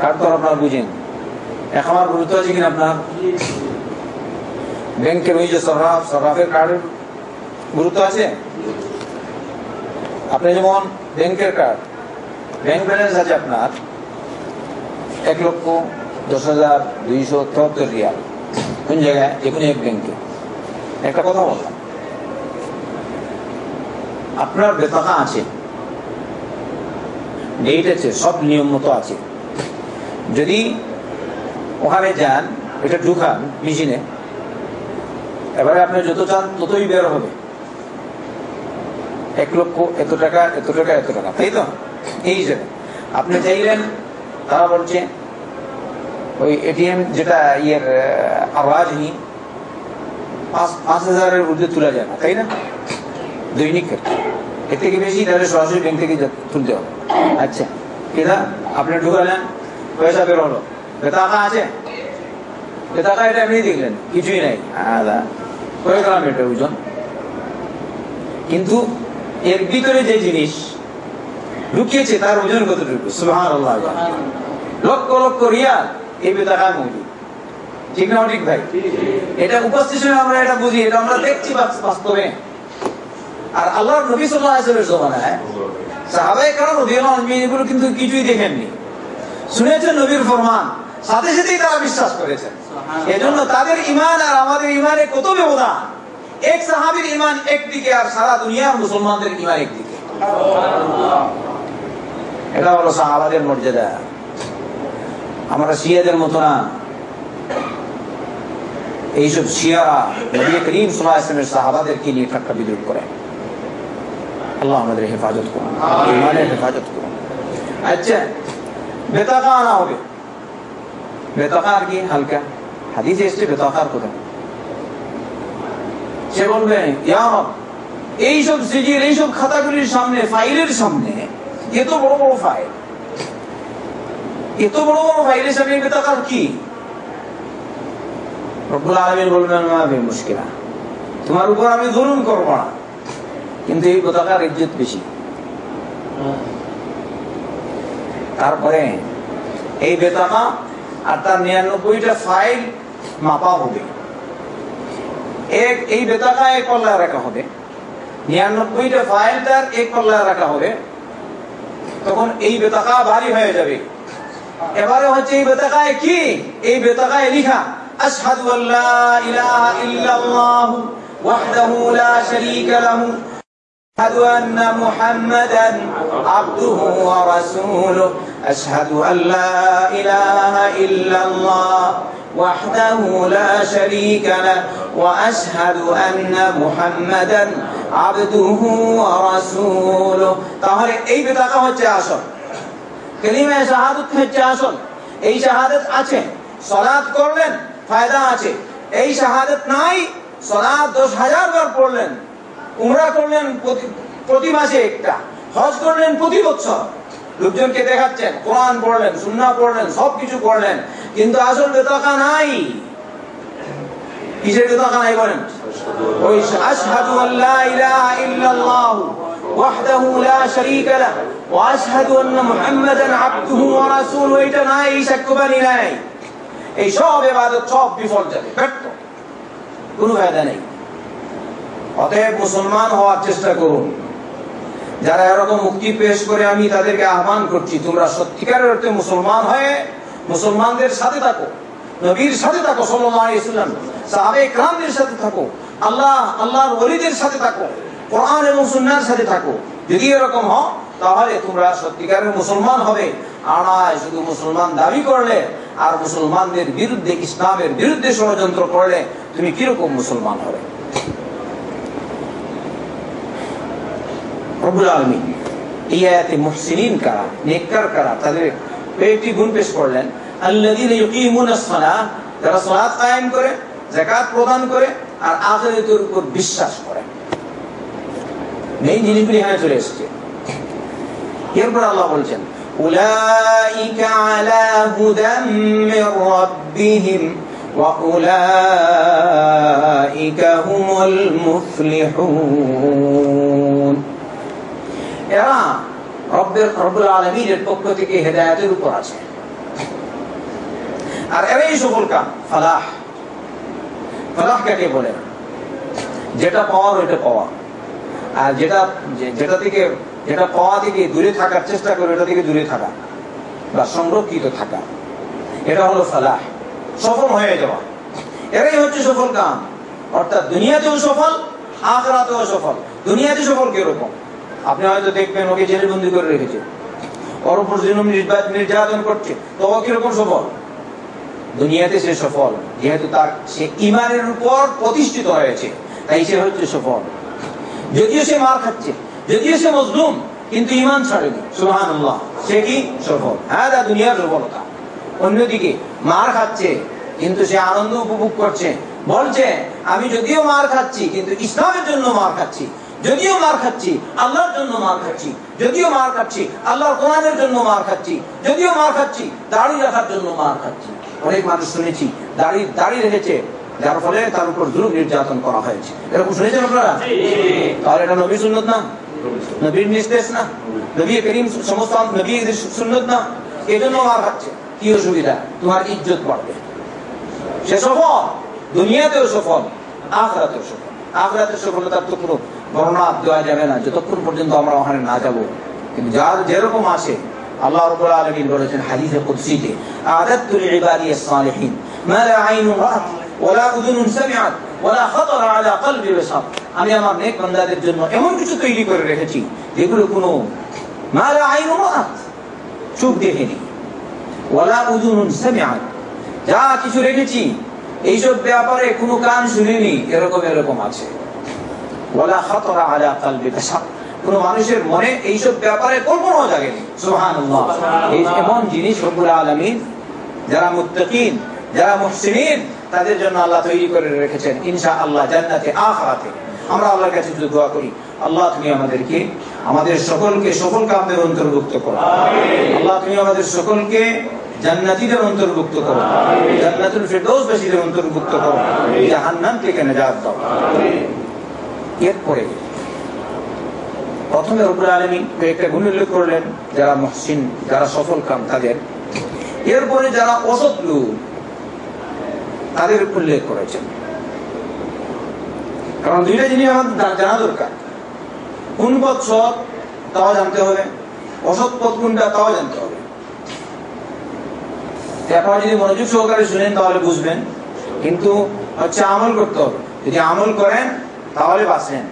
কার্ড তো আপনারা বুঝেন। এখন আমার গুরুত্ব আছে কিনা আপনার? ব্যাংকের ওই যে সরাফ, সরাফের কার্ডের গুরুত্ব আছে? আপনি যেমন ব্যাংকের কার্ড ব্যাংক ব্যালেন্স আছে আপনার এক লক্ষ দশ হাজার দুইশো তেহত্তর রিয়াল। কোন জায়গায়? যে এক ব্যাংকে একটা কথা বললাম। আপনার বেতকা আছে। ডেট আছে, সব নিয়ম মতো আছে। যদি ওখানে যান, এটা ঢুকান মেশিনে এবারে আপনি যত চান ততই বের হবে। এক লক্ষ এত টাকা এত টাকা এত টাকা, তাই তো? এই হিসেবে আপনি চাইলেন, তারা বলছে, ওই এটিএম যেটা ইয়ের আওয়াজই পাঁচ হাজারের ঊর্ধ্বে তোলা যায় না, তাই না? দৈনিক এর থেকে বেশি তাহলে সরাসরি ব্যাংক থেকে তুলতে হবে। আচ্ছা কেদা আপনি ঢুকালেন, পয়সা বের হলো। বেতাকা আছে? বেতাকা এটা এমনি দেখলেন, কিছুই নাই। আদা হয়ে গেলাম এটা ওজন। কিন্তু এর ভিতরে যে জিনিস ঢুকিয়েছে তার ওজন লক্ষ লক্ষ রিয়াল এই ঠিক না ঠিক ভাই? এটা উপস্থিত আমরা এটা বুঝি, এটা আমরা দেখছি আর আল্লাহ কারণ কিন্তু কিছুই দেখেননি। শুনেছেন নবীর ফরমান? সাথে সাথেই তারা বিশ্বাস করেছেন এজন্য তাদের ইমান আর আমাদের ইমানে কত ব্যবধান? এক সাহাবির ইমান একদিকে আর সারা দুনিয়ার মুসলমানদের ইমান একদিকে। এটা হলো সাহাবাদের মর্যাদা। আমরা শিয়াদের মতো না। এইসব শিয়ারা নবী করিম সাল্লামের সাহাবাদেরকে নিয়ে ঠাট্টা বিদ্রুপ করে। আল্লাহ আমাদের হেফাজত করুন। ইমানের হেফাজত করুন। আচ্ছা বেতাকা আনা হবে। বেতাকা আর কি হালকা। হাদিসে এসছে বেতাকার কোথায় সে বলবে এইসব সিজির এইসব খাতাগুলির সামনে ফাইলের সামনে এত বড় বড় ফাইল। এত বড় বড় ফাইলের সামনে বেতাকার কি? রব্বুল আলমিন বলবেন মাবে মুশকিলা। তোমার উপর আমি জুলুম করব না। কিন্তু এই পতাকার ইজ্জত বেশি। তারপরে এই বেতাকা আর তার নিরানব্বইটা ফাইল মাপা হবে। এক এই বেতাকা এক পল্লায় রাখা হবে। নিরানব্বইটা ফাইল তার এক পল্লায় রাখা হবে। তখন এই বেতাকা ভারী হয়ে যাবে। এবারে হচ্ছে এই বেতাকায় কি? এই বেতাকায় লিখা, আশহাদু আল্লা ইলাহা ইল্লাল্লাহু ওয়াহদাহু লা শারীকা লাহু أشهد أن محمدا عبده ورسوله. أشهد أن لا إله إلا الله وحده لا شريك له. وأشهد أن محمدا عبده ورسوله. তাহলে এই বিতাকা হচ্ছে আসল। কালিমা শাহাদাত হচ্ছে আসল। এই শাহাদাত আছে সালাত করলেন ফায়দা আছে। এই শাহাদাত নাই সালাত 10000 বার পড়লেন। উমরা করলেন প্রতি মাসে একটা, হজ করলেন প্রতি বছর। লোকজনকে দেখাচ্ছেন, কোরআন পড়লেন সুন্না পড়লেন, সবকিছু করলেন, কিন্তু আসল বেতকা নাই। কিসের বেতকা নাই বলেন? ওই নাই, এই সব সব কোনো ফায়দা নেই। অতএব মুসলমান হওয়ার চেষ্টা করুন। যারা এরকম মুক্তি পেশ করে, আমি তাদেরকে আহ্বান করছি, তোমরা সত্যিকারের অর্থে মুসলমান হয়ে মুসলমানদের সাথে থাকো, নবীর সাথে থাকো সাল্লাম সাহাবে ক্রামদের সাথে থাকো, আল্লাহ, আল্লাহর ওলিদের সাথে থাকো, কোরআন এবং সুন্নার সাথে থাকো। যদি এরকম হও, তাহলে তোমরা সত্যিকারের মুসলমান হবে। আড়ায় শুধু মুসলমান দাবি করলে আর মুসলমানদের বিরুদ্ধে, ইসলামের বিরুদ্ধে ষড়যন্ত্র করলে তুমি কীরকম মুসলমান হবে? রবুল আলমী এই আয়াতে মুহসিনিন কারা নেককার কারা তাদের কয়েকটি গুণ পেশ করলেন আল্লাযীনা ইউকিমুনাস সালাহ যারা সালাত কায়েম করে যাকাত প্রদান করে আর আখিরাতের উপর বিশ্বাস করে মেইন জিনিসগুলি এখানে চলে এসেছে এরপর আল্লাহ বলছেন أولئك على هدى من ربهم وأولئك هم المفلحون এরা রব্বুল আলমীর পক্ষ থেকে হেদায়তের উপর আছে। আর এরাই সফল কাম? ফালাহ। ফালাহ কাকে বলে? যেটা পাওয়ার ওইটা পাওয়া। আর যেটা যেটা থেকে যেটা পাওয়া থেকে দূরে থাকার চেষ্টা করে, এটা থেকে দূরে থাকা। বা সংরক্ষিত থাকা। এটা হলো ফালাহ। সফল হয়ে যাওয়া। এরাই হচ্ছে সফল কাম। অর্থাৎ দুনিয়াতেও সফল, আখরাতেও সফল। দুনিয়াতে সফল কীরকম? আপনি হয়তো দেখবেন ওকে জেলে বন্দি করে রেখেছে। ওর উপর নির্যাতন করছে। তো ও কীরকম সফল? দুনিয়াতে সে সফল, যেহেতু তার সে ইমানের উপর প্রতিষ্ঠিত হয়েছে। তাই সে হচ্ছে সফল। যদিও সে মার খাচ্ছে, যদিও সে মজলুম, কিন্তু ইমান ছাড়েনি। সুহান সে কি? সফল। হ্যাঁ দা দুনিয়ার সফলতা। অন্যদিকে, মার খাচ্ছে, কিন্তু সে আনন্দ উপভোগ করছে। বলছে, আমি যদিও মার খাচ্ছি, কিন্তু ইসলামের জন্য মার খাচ্ছি। যদিও মার খাচ্ছি আল্লাহর জন্য মার খাচ্ছি যদিও মার খাচ্ছি আল্লাহর কোরআনের জন্য মার খাচ্ছি যদিও মার খাচ্ছি দাড়ি রাখার জন্য মার খাচ্ছি। অনেক মানুষ শুনেছি দাড়ি দাড়ি রেখেছে যার ফলে তার উপর জুলুম নির্যাতন করা হয়েছে। এরকম শুনেছেন আপনারা? তাহলে এটা নবী সুন্নত না? নবীর নির্দেশ না? নবী করিম সমস্ত নবী সুন্নত না? এই জন্য মার খাচ্ছে। কি অসুবিধা? তোমার ইজ্জত বাড়বে। সে সফল। দুনিয়াতেও সফল। আখরাতেও সফল। আখরাতের সফলতার তো কোনো বর্ণনা দেওয়া যাবে না। যতক্ষণ পর্যন্ত আমরা ওখানে না যাব। কিন্তু যার যেরকম আছে আল্লাহ রব্বুল আলামিন বলেছেন হাদিসে কুদসিতে আদাতু লিইবাদিয়াস সালিহিন, মা লা আইনুন রাআত ওয়ালা উযুনুন সামিআত ওয়ালা খাতারা আলা আমি আমার নেক বান্দাদের জন্য এমন কিছু তৈরি করে রেখেছি, যেগুলো কোনো মা লা আইনুন রাআত চোখ দেখেনি। ওয়ালা উযুনুন সামিআত, যা কিছু রেখেছি, এইসব ব্যাপারে কোনো কান শুনিনি, এরকম এরকম আছে। ওয়ালা খাতারা আলা কলবি বাশার কোন মানুষের মনে এইসব ব্যাপারে কল্পনাও জাগেনি। সুবহানাল্লাহ। এই এমন জিনিস রব্বুল আলামিন যারা মুত্তাকিন যারা মুহসিনিন তাদের জন্য আল্লাহ তৈরি করে রেখেছেন। ইনশাআল্লাহ জান্নাতে আখিরাতে। আমরা আল্লাহর কাছে শুধু দোয়া করি আল্লাহ তুমি আমাদেরকে আমাদের সকলকে সফল কামদের অন্তর্ভুক্ত করো। আল্লাহ তুমি আমাদের সকলকে জান্নাতীদের অন্তর্ভুক্ত করো। জান্নাতুল ফেরদৌসবাসীদের অন্তর্ভুক্ত করো। জাহান্নাম থেকে নাজাত দাও। এরপরে প্রথমে রবুল আলমী কয়েকটা গুণ উল্লেখ করলেন, যারা মহসিন, যারা সফল কাম তাদের। এরপরে যারা অসৎ তাদের উল্লেখ করেছেন। কারণ দুইটা জিনিস আমাদের জানা দরকার। কোন পথ সৎ, তাও জানতে হবে। অসৎ পথ কোনটা, তাও জানতে হবে। আপনারা যদি মনোযোগ সহকারে শুনেন, তাহলে বুঝবেন। কিন্তু হচ্ছে আমল করতে হবে। যদি আমল করেন তাহলে বাঁচলেন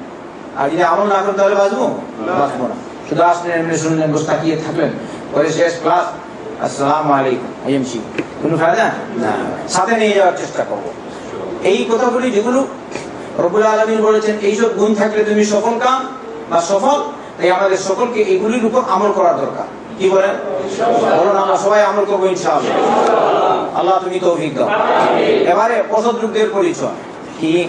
আর যদি আমল না করেন তাহলে বাঁচবো? বাঁচবো না। শুধু আসলেন এমনি শুনলেন বসে তাকিয়ে থাকলেন। পরে শেষ ক্লাস। আসসালাম আলাইকুম। আইএমসি কোনো ফায়দা? না। সাথে নিয়ে যাওয়ার চেষ্টা করব। এই কথাগুলি যেগুলো রবুল আলমিন বলেছেন এইসব গুণ থাকলে তুমি সফল কাম বা সফল তাই আমাদের সকলকে এইগুলির উপর আমল করা দরকার। কি বলেন? বলুন আমরা সবাই আমল করব ইনশাআল্লাহ। আল্লাহ তুমি তৌফিক দাও। এবারে অসৎ লোকদের পরিচয়। কি?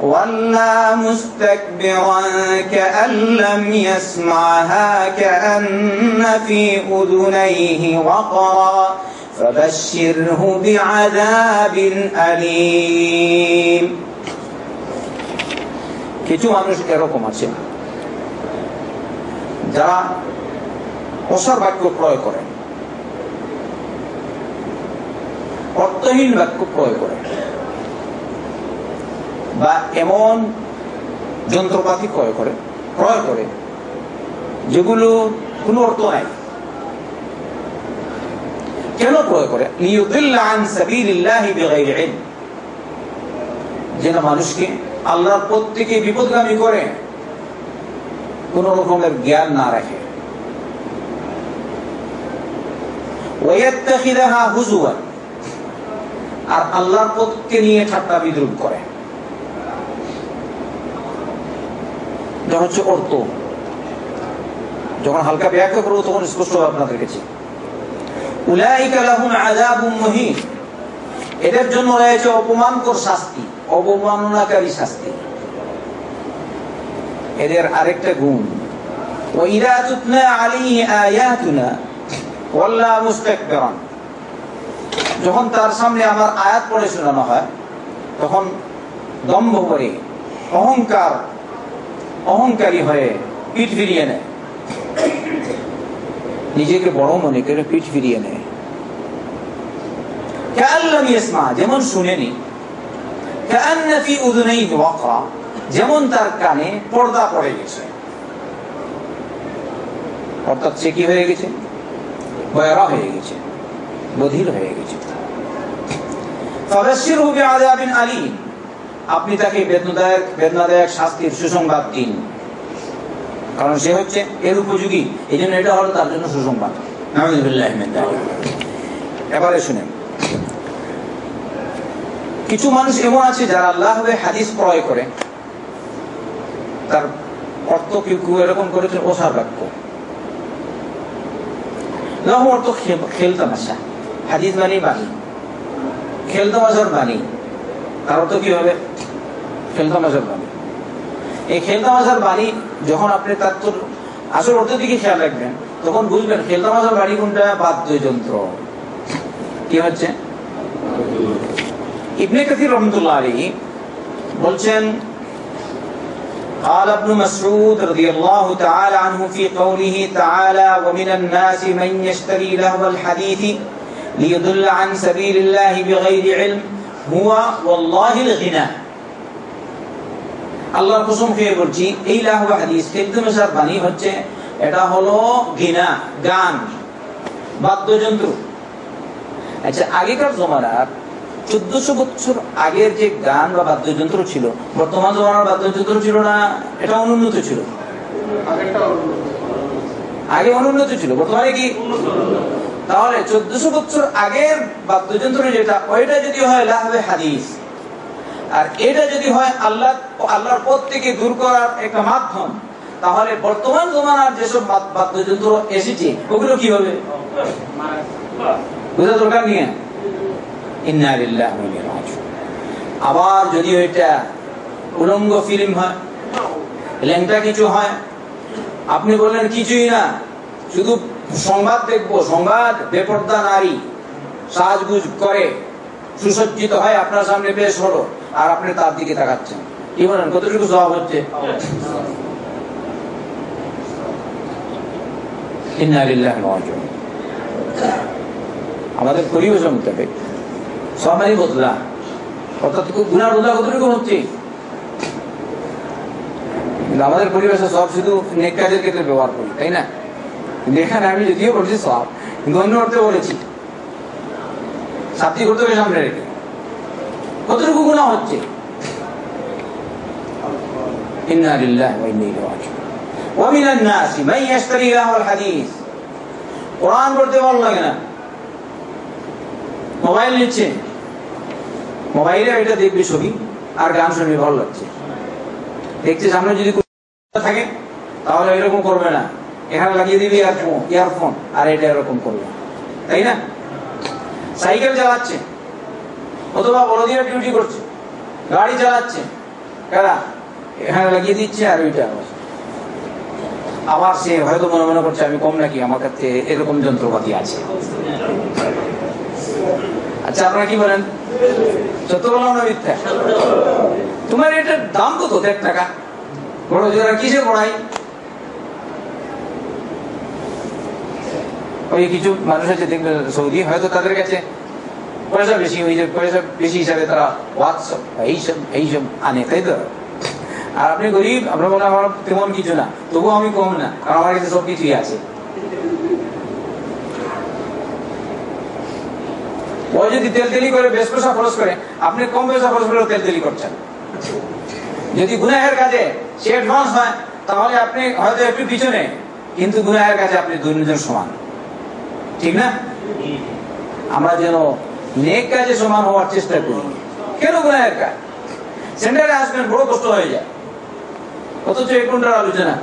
ولى مستكبرا كأن لم يسمعها كأن في أذنيه وقرا فبشره بعذاب أليم কিছু মানুষ এরকম আছে যারা অসার বাক্য প্রয়োগ করে অর্থহীন বাক্য প্রয়োগ করে বা এমন যন্ত্রপাতি ক্রয় করে ক্রয় করে, যেগুলো কোনো অর্থ নাই। কেন ক্রয় করে? যেন মানুষকে আল্লাহর থেকে বিপদগামী করে, কোন রকমের জ্ঞান না রাখে। আর আল্লাহর পথকে নিয়ে ঠাট্টা বিদ্রুপ করে। যখন হচ্ছে অর্থ। যখন হালকা ব্যাখ্যা করব, তখন স্পষ্ট আপনাদের কাছে। এদের জন্য রয়েছে অপমানকর শাস্তি, অবমাননাকারী শাস্তি। এদের আরেকটা গুণ। যখন তার সামনে আমার আয়াত পড়ে শোনানো হয়, তখন দম্ভ করে, অহংকার অহংকারী হয়ে পিঠ ফিরিয়ে নেয়। নিজেকে বড় মনে করে পিঠ ফিরিয়ে নেয়। যেমন শুনেনি যেমন তার কানে পর্দা পড়ে গেছে। অর্থাৎ সে কি হয়ে গেছে? বয়রা হয়ে গেছে, বধির হয়ে গেছে। আলী আপনি তাকে বেদনাদায়ক বেদনাদায়ক শাস্তির সুসংবাদ দিন। কারণ সে হচ্ছে এর উপযোগী। এই জন্য এটা হলো তার জন্য সুসংবাদ। এবারে শুনেন। কিছু মানুষ এমন আছে যারা আল্লাহ হাদিস ক্রয় করে, তার অর্থ কেউ কেউ এরকম করেছেন, ওসার বাক্য। অর্থ খেল তামাশা। হাদিস মানে বাণী। খেল তামাশার বাণী। তার অর্থ কি হবে? খেলতামাশার বাণী এই খেলতামাশার বাণী যখন আপনি তার তো আসল অর্থের দিকে খেয়াল রাখবেন তখন বুঝবেন খেলতামাশার বাণী কোনটা বাদ্যযন্ত্র কি হচ্ছে ইবনে কাসির রহমতুল্লাহ আলী বলছেন قال ابن مسعود رضي الله تعالى عنه في قوله تعالى ومن الناس من يشتري لهو الحديث ليضل عن سبيل الله بغير علم هو والله الغنى আল্লাহর কসম খেয়ে বলছি, এই লাহু হাদিস খেলতুমেশার বাণী হচ্ছে, এটা হলো গিনা গান, বাদ্যযন্ত্র। আচ্ছা আগেকার জমানার চোদ্দশো বছর আগের যে গান বা বাদ্যযন্ত্র ছিল, বর্তমান জমানার বাদ্যযন্ত্র ছিল না, এটা অনুন্নত ছিল? আগে অনুন্নত ছিল, বর্তমানে কি? তাহলে চোদ্দশো বছর আগের বাদ্যযন্ত্র যেটা, ওইটা যদি হয় লাহবে হাদিস। আর এটা যদি হয় আল্লাহ, আল্লাহর পথ থেকে দূর করার একটা মাধ্যম, তাহলে বর্তমান জমানার যেসব বাদ্যযন্ত্র এসেছে, ওগুলো কি হবে? বুঝা দরকার নিয়ে? আবার যদি ওইটা উলঙ্গ ফিল্ম হয় ল্যাংটা কিছু হয়, আপনি বললেন কিছুই না, শুধু সংবাদ দেখব, সংবাদ বেপর্দা নারী, সাজগুজ করে, সুসজ্জিত হয়, আপনার সামনে বেশ হলো। আর আপনি তার দিকে তাকাচ্ছেন। কি বলেন, কতটুকু জবাব হচ্ছে? আমাদের পরিবেশের মোতাবেক। সবাই বদলা। অর্থাৎ গুনার বদলা কতটুকু হচ্ছে? আমাদের পরিবেশে সব শুধু নেক কাজের ক্ষেত্রে ব্যবহার করি, তাই না? কিন্তু এখানে আমি যদিও বলছি সব, কিন্তু অন্য অর্থে বলেছি। সাতটি করতে হবে সামনে রেখে। কতটুকু গুণা হচ্ছে? ভালো লাগে না। মোবাইল নিচ্ছে। মোবাইলে ছবি, আর ভালো লাগছে। দেখছে সামনে যদি থাকে, তাহলে এরকম করবে না। এখানে লাগিয়ে দিবি ইয়ারফোন ইয়ারফোন, আর এটা এরকম করবে তাই না? সাইকেল চালাচ্ছে। অথবা বড়দিনে ডিউটি করছে। গাড়ি চালাচ্ছে। কারা? এখানে লাগিয়ে দিচ্ছে আর ওইটা। আবার সে হয়তো মনে মনে করছে, আমি কম নাকি? আমার কাছে এরকম যন্ত্রপাতি আছে। আচ্ছা আপনারা কি বলেন? সত্য বললাম না তোমার এটার দাম কত? দেড় টাকা। বড় যারা কিসে পড়াই ওই কিছু মানুষ আছে, দেখবে সৌদি, হয়তো তাদের কাছে পয়সা বেশি ওই যে পয়সা বেশি হিসাবে তারা হোয়াটসঅ্যাপ এইসব এইসব আনে তাই তো আর আপনি গরিব আপনার মনে তেমন কিছু না তবুও আমি কম না কারণ আমার কাছে সব আছে ও যদি তেল তেলি করে বেশ পয়সা খরচ করে আপনি কম পয়সা খরচ করে তেল তেলি করছেন যদি গুনাহের কাজে সে অ্যাডভান্স হয় তাহলে আপনি হয়তো একটু পিছনে কিন্তু গুনাহের কাজে আপনি দুজন সমান ঠিক না আমরা যেন নেক কাজে সমান হওয়ার চেষ্টা করি। কেন গুনাহের কাজ সেন্টারে আসবেন, বড় কষ্ট হয়ে যায়। অথচ এক ঘণ্টার আলোচনা?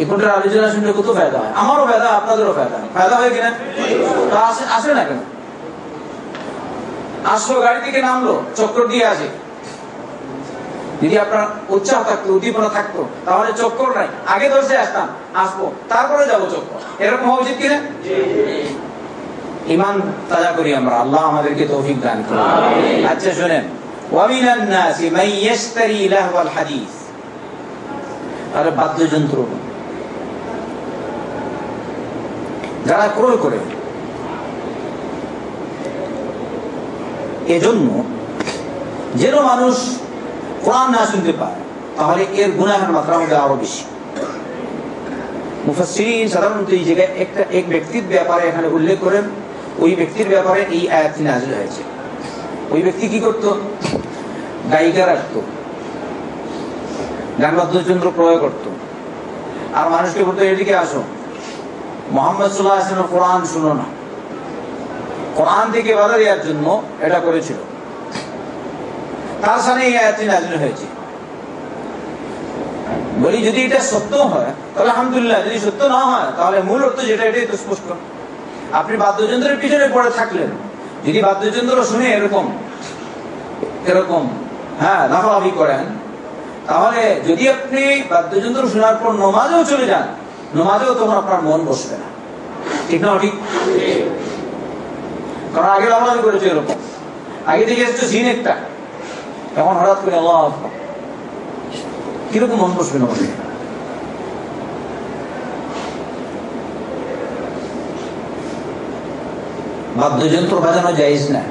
এক ঘণ্টার আলোচনা শুনলে কত ফায়দা হয়? আমারও ফায়দা আপনাদেরও ফায়দা ফায়দা হয় কিনা? আসে না কেন? আসলো, গাড়ি থেকে নামলো চক্কর দিয়ে আসে। যদি আপনার উৎসাহ থাকতো, উদ্দীপনা থাকতো, তাহলে চক্কর নাই। আগে দর্শে আসতাম, আসব, তারপরে যাব চক্কর। এরকম হওয়া উচিত কিনা? ইমান তাজা করি আমরা। আল্লাহ আমাদেরকে তৌফিক দান করি আচ্ছা শোনেন। বাদ্যযন্ত্র। যারা ক্রয় করে এজন্য যেন মানুষ কোরআন না শুনতে পায় তাহলে এর গুণাহের মাত্রা হবে আরও বেশি। মুফাসিন সাধারণত এই জায়গায় একটা এক ব্যক্তির ব্যাপারে এখানে উল্লেখ করেন। ওই ব্যক্তির ব্যাপারে এই আয়াতটি নাজিল হয়েছে। ওই ব্যক্তি কি করত? গায়িকা রাখতো। গান বাদ্যযন্ত্র প্রয়োগ করত। আর মানুষকে বলতো, এদিকে আসো। মোহাম্মদ সাল্লাহ কোরআন শুনো না। কোরআন থেকে বাধা দেওয়ার জন্য এটা করেছিল। তার সামনে এই আয়াতটি নাজিল হয়েছে। বলি, যদি এটা সত্য হয়, তাহলে আলহামদুলিল্লাহ, যদি সত্য না হয়, তাহলে মূল অর্থ যেটা, এটাই তো স্পষ্ট। আপনি বাদ্যযন্ত্রের পিছনে পড়ে থাকলেন। যদি বাদ্যযন্ত্র শুনে এরকম এরকম হ্যাঁ লাফালাফি করেন, তাহলে যদি আপনি বাদ্যযন্ত্র শোনার পর নমাজেও চলে যান, নমাজেও তখন আপনার মন বসবে না। ঠিক না ঠিক? কারণ আগে লাফালাফি করেছে এরকম। আগে থেকে এসছে সিন একটা। এখন হঠাৎ করে আল্লাহ কীরকম মন বসবে না বাদ্যযন্ত্র বাজানো যাইজ না।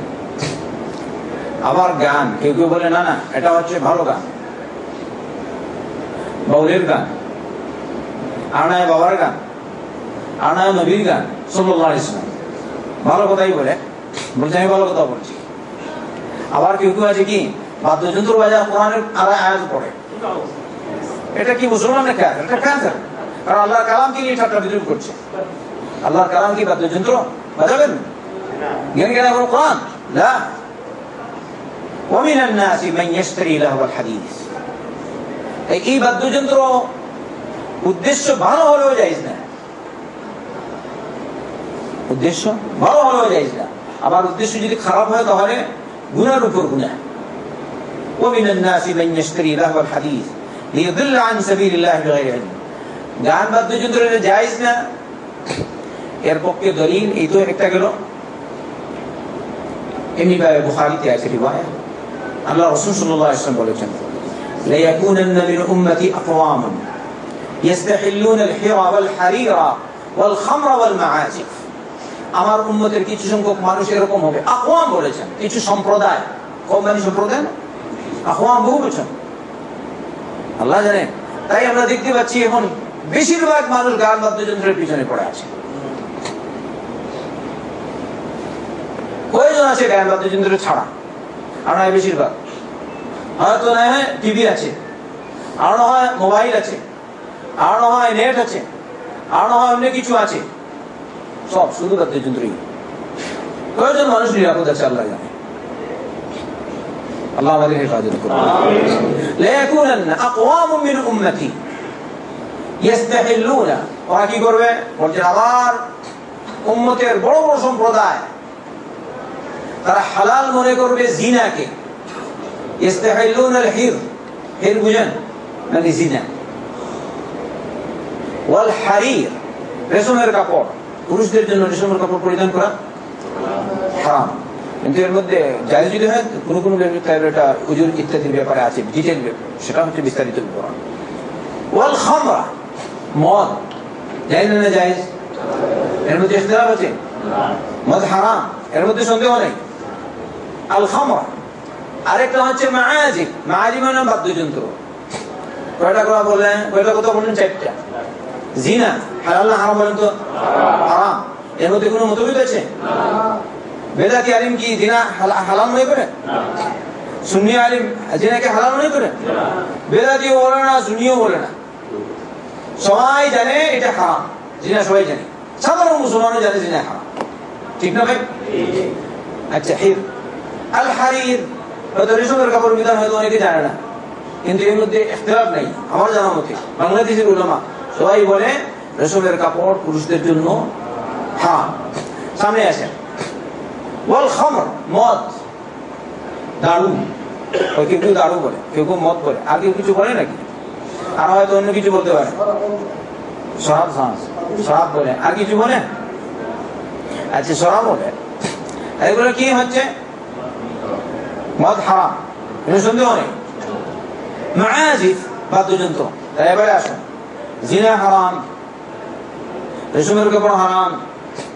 আবার গান, কেউ কেউ বলে, না না, এটা হচ্ছে ভালো গান। বাউলের গান আনায় বাবার গান আনায় নবীর গান, সাল্লাল্লাহু আলাইহি ওয়াসাল্লাম। ভালো কথাই বলে, বলছে, আমি ভালো কথা বলছি। আবার কেউ কেউ আছে কি, বাদ্যযন্ত্র বাজার কোরআনের আড়াই আয়াত পড়ে। এটা কি মুসলমানের কাজ এটা ক্যান্সার। কারণ আল্লাহর কালামকে নিয়ে ঠাট্টা বিদ্রুপ করছে। আল্লাহর কালাম কি বাদ্যযন্ত্র বাজাবেন? জ্ঞান জ্ঞান এখন কোরআন না ومن الناس من يشتري لهو الحديث এই এই বাদ্যযন্ত্র উদ্দেশ্য ভালো হলেও যাইজ না উদ্দেশ্য ভালো হলেও যাইজ না আবার উদ্দেশ্য যদি খারাপ হয় তাহলে গুনার উপর গুনাহ ومن الناس من يشتري لهو الحديث ليضل عن سبيل الله بغير علم গান বাদ্যযন্ত্র এটা জায়েজ না এর পক্ষে দলিল এই তো একটা গেল এমনি ভাবে বুখারীতে আছে রিওয়ায়া আল্লাহ রাসূল সাল্লাল্লাহু আলাইহি ওয়াসাল্লাম বলেছেন لا يكونن من امتي اقوام يستحلون الحرى والحرير والخمر والمعازف আমার উম্মতের কিছু সংখ্যক মানুষ এরকম হবে আকওয়াম বলেছেন কিছু সম্প্রদায় কম মানে সম্প্রদায় না আকওয়াম বহু বলেছেন আল্লাহ জানেন তাই আমরা দেখতে পাচ্ছি এখন বেশিরভাগ মানুষ গান বাদ্যযন্ত্রের পিছনে পড়ে আছে প্রয়োজন আছে গায়ন বাদ্যযন্ত্র ছাড়া। আর নয় বেশিরভাগ। হয়তো না হয় টিভি আছে। আর হয় মোবাইল আছে। আর না হয় নেট আছে। আর না হয় অন্য কিছু আছে। সব শুধু বাদ্যযন্ত্রই প্রয়োজন মানুষ নিরাপদ আছে, আল্লাহ জানে। আল্লাহ আমাদের হেফাজত করুন। লায়াকুনান্না আকওয়ামুম মিন উম্মতি। ইয়াসতাহিলুনা। ওরা কি করবে? বলছে আমার উম্মতের বড় বড় সম্প্রদায় তারা হালাল মনে করবে জিনাকে। হির রেশমের কাপড়। পুরুষদের জন্য রেশমের কাপড় এর মধ্যে হয় কোনো কোনো উজুর ইত্যাদির ব্যাপারে আছে ডিটেল সেটা হচ্ছে বিস্তারিত মদ। না এর মধ্যে মদ এর মধ্যে সন্দেহ নেই? আল খামরা আরেকটা হচ্ছে মায়াজিব মায়াজিব মানে বাদ্যযন্ত্র কয়টা কথা বললেন? কয়টা কথা বললেন? চারটা। জিনা? হালাল না হারাম বলেন তো? হারাম। এর মধ্যে কোনো মতভেদ আছে? বেদাতি আলিম কি জিনা হালাল মনে করে? সুন্নি আলিম জিনাকে হালাল মনে করে? বেদাতিও বলে না, সুন্নিও বলে না। সবাই জানে এটা হারাম। জিনা সবাই জানে। সাধারণ মুসলমানও জানে জিনা হারাম। ঠিক না ভাই? আচ্ছা হির। আল হারির হয়তো রেশমের কাপড় বিধান হয়তো অনেকে জানে না। কিন্তু এর মধ্যে ইখতিলাফ নাই, আমার জানা মতে। বাংলাদেশের উলামা সবাই বলে রেশমের কাপড় পুরুষদের জন্য হারাম। সামনে আসেন। কেউ কেউ দারু কেউ কেউ মদ আর কেউ কিছু নাকি? আর হয়তো অন্য কিছু বলতে পারে। বলে। আর কিছু বলে? আচ্ছা সরাব বলে। এগুলো কি হচ্ছে? মদ হারাম। এটা সন্দেহ নেই। মায়াজিফ বাদ্যযন্ত্র তাই এবারে আসুন। জিনা হারাম। রেশমের কাপড় হারাম।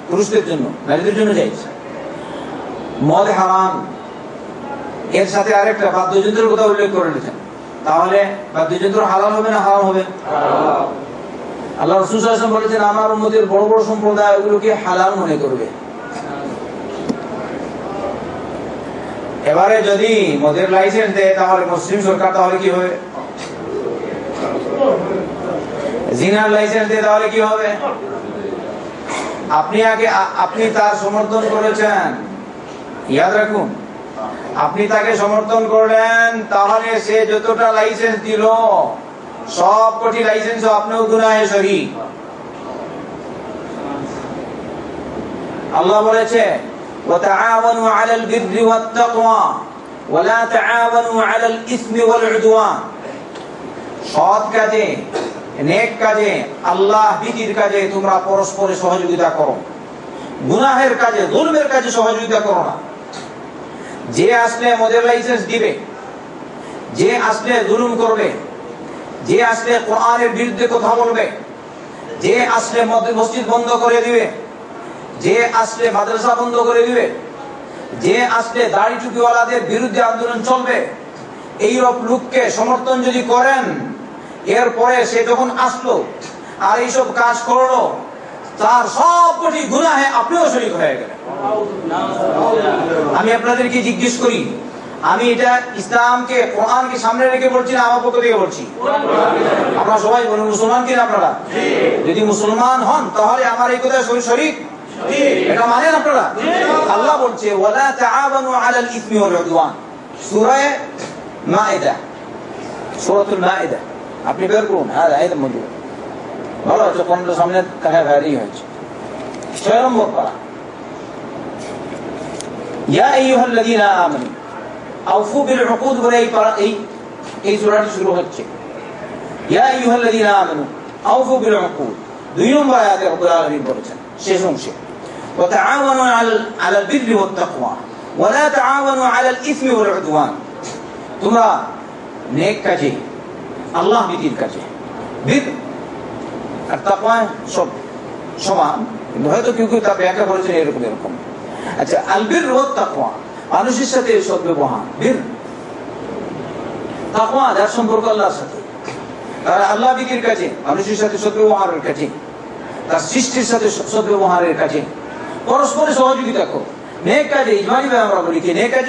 পুরুষদের জন্য নারীদের জন্য যাইছে মদ হারাম। এর সাথে আরেকটা বাদ্যযন্ত্রের কথা উল্লেখ করে নিয়েছেন। তাহলে বাদ্যযন্ত্র হালাল হবে না হারাম হবে? আল্লাহ রসুল বলেছেন আমার উন্মতির বড় বড় সম্প্রদায় ওগুলোকে হালাল মনে করবে। এবারে যদি মদের লাইসেন্স দেয়, তাহলে মুসলিম সরকার তাহলে কি হবে? জিনার লাইসেন্স দেয়, তাহলে কি হবে? আপনি আগে আপনি তার সমর্থন করেছেন। ইয়াদ রাখুন, আপনি তাকে সমর্থন করলেন, তাহলে সে যতটা লাইসেন্স দিল, সব কোটি লাইসেন্স আপনিও গুনায় সরি আল্লাহ বলেছে وتعاونوا على البر والتقوى ওয়ালা তাআওয়ানু আলাল ইসমি ওয়াল উদওয়ান সৎ কাজে নেক কাজে আল্লাহ ভীতির কাজে তোমরা পরস্পরে সহযোগিতা করো গুনাহের কাজে জুলমের কাজে সহযোগিতা করো না যে আসলে মদের লাইসেন্স দিবে যে আসলে জুলুম করবে যে আসলে কোরআনের বিরুদ্ধে কথা বলবে যে আসলে মসজিদ বন্ধ করে দিবে যে আসলে মাদ্রাসা বন্ধ করে দিবে যে আসলে দাড়ি টুপিওয়ালাদের বিরুদ্ধে আন্দোলন চলবে এইরূপ লোককে সমর্থন যদি করেন এরপরে সে যখন আসলো আর এইসব কাজ করল তার সব কটি গুনাহে আপনিও শরীর হয়ে গেলেন। আমি আপনাদেরকে জিজ্ঞেস করি আমি এটা ইসলামকে কোরআনকে সামনে রেখে বলছি না আমার পক্ষ থেকে বলছি? আপনারা সবাই বলুন মুসলমান কিনা আপনারা? যদি মুসলমান হন তাহলে আমার এই কথা শরীর শরীর এটা মানেন আপনারা আল্লাহ বলছে ওয়ালা তাআবানু আলাল ইসমি ওয়াল উদওয়ান সূরা মাইদা সূরাতুল মাইদা আপনি বের করুন হ্যাঁ আয়াত মধ্যে ভালো আছে কোনটা সামনে কাছে ভারী হয়েছে ছয় নম্বর পারা ইয়া আইয়ুহাল্লাযীনা আমানু আউফু বিল উকুদ বলে এই পারা এই এই সূরাটি শুরু হচ্ছে ইয়া আইয়ুহাল্লাযীনা আমানু আউফু বিল উকুদ দুই নম্বর আয়াতে রব্বুল আলামিন বলেছেন শেষ অংশে وتعاونوا على على البر والتقوى ولا تعاونوا على الاثم والعدوان তোমরা নেক কাজে আল্লাহ ভীতির কাজে বীর আর তাকওয়া সব সমান কিন্তু হয়তো কেউ কেউ তার ব্যাখ্যা করেছেন এরকম এরকম আচ্ছা আলবির রোদ তাকওয়া মানুষের সাথে সদ ব্যবহার বীর তাকওয়া যার সম্পর্ক আল্লাহর সাথে তার আল্লাহ বিকির কাজে মানুষের সাথে সদ ব্যবহারের কাজে তার সৃষ্টির সাথে সদ ব্যবহারের কাজে পরস্পরে সহযোগিতা করো।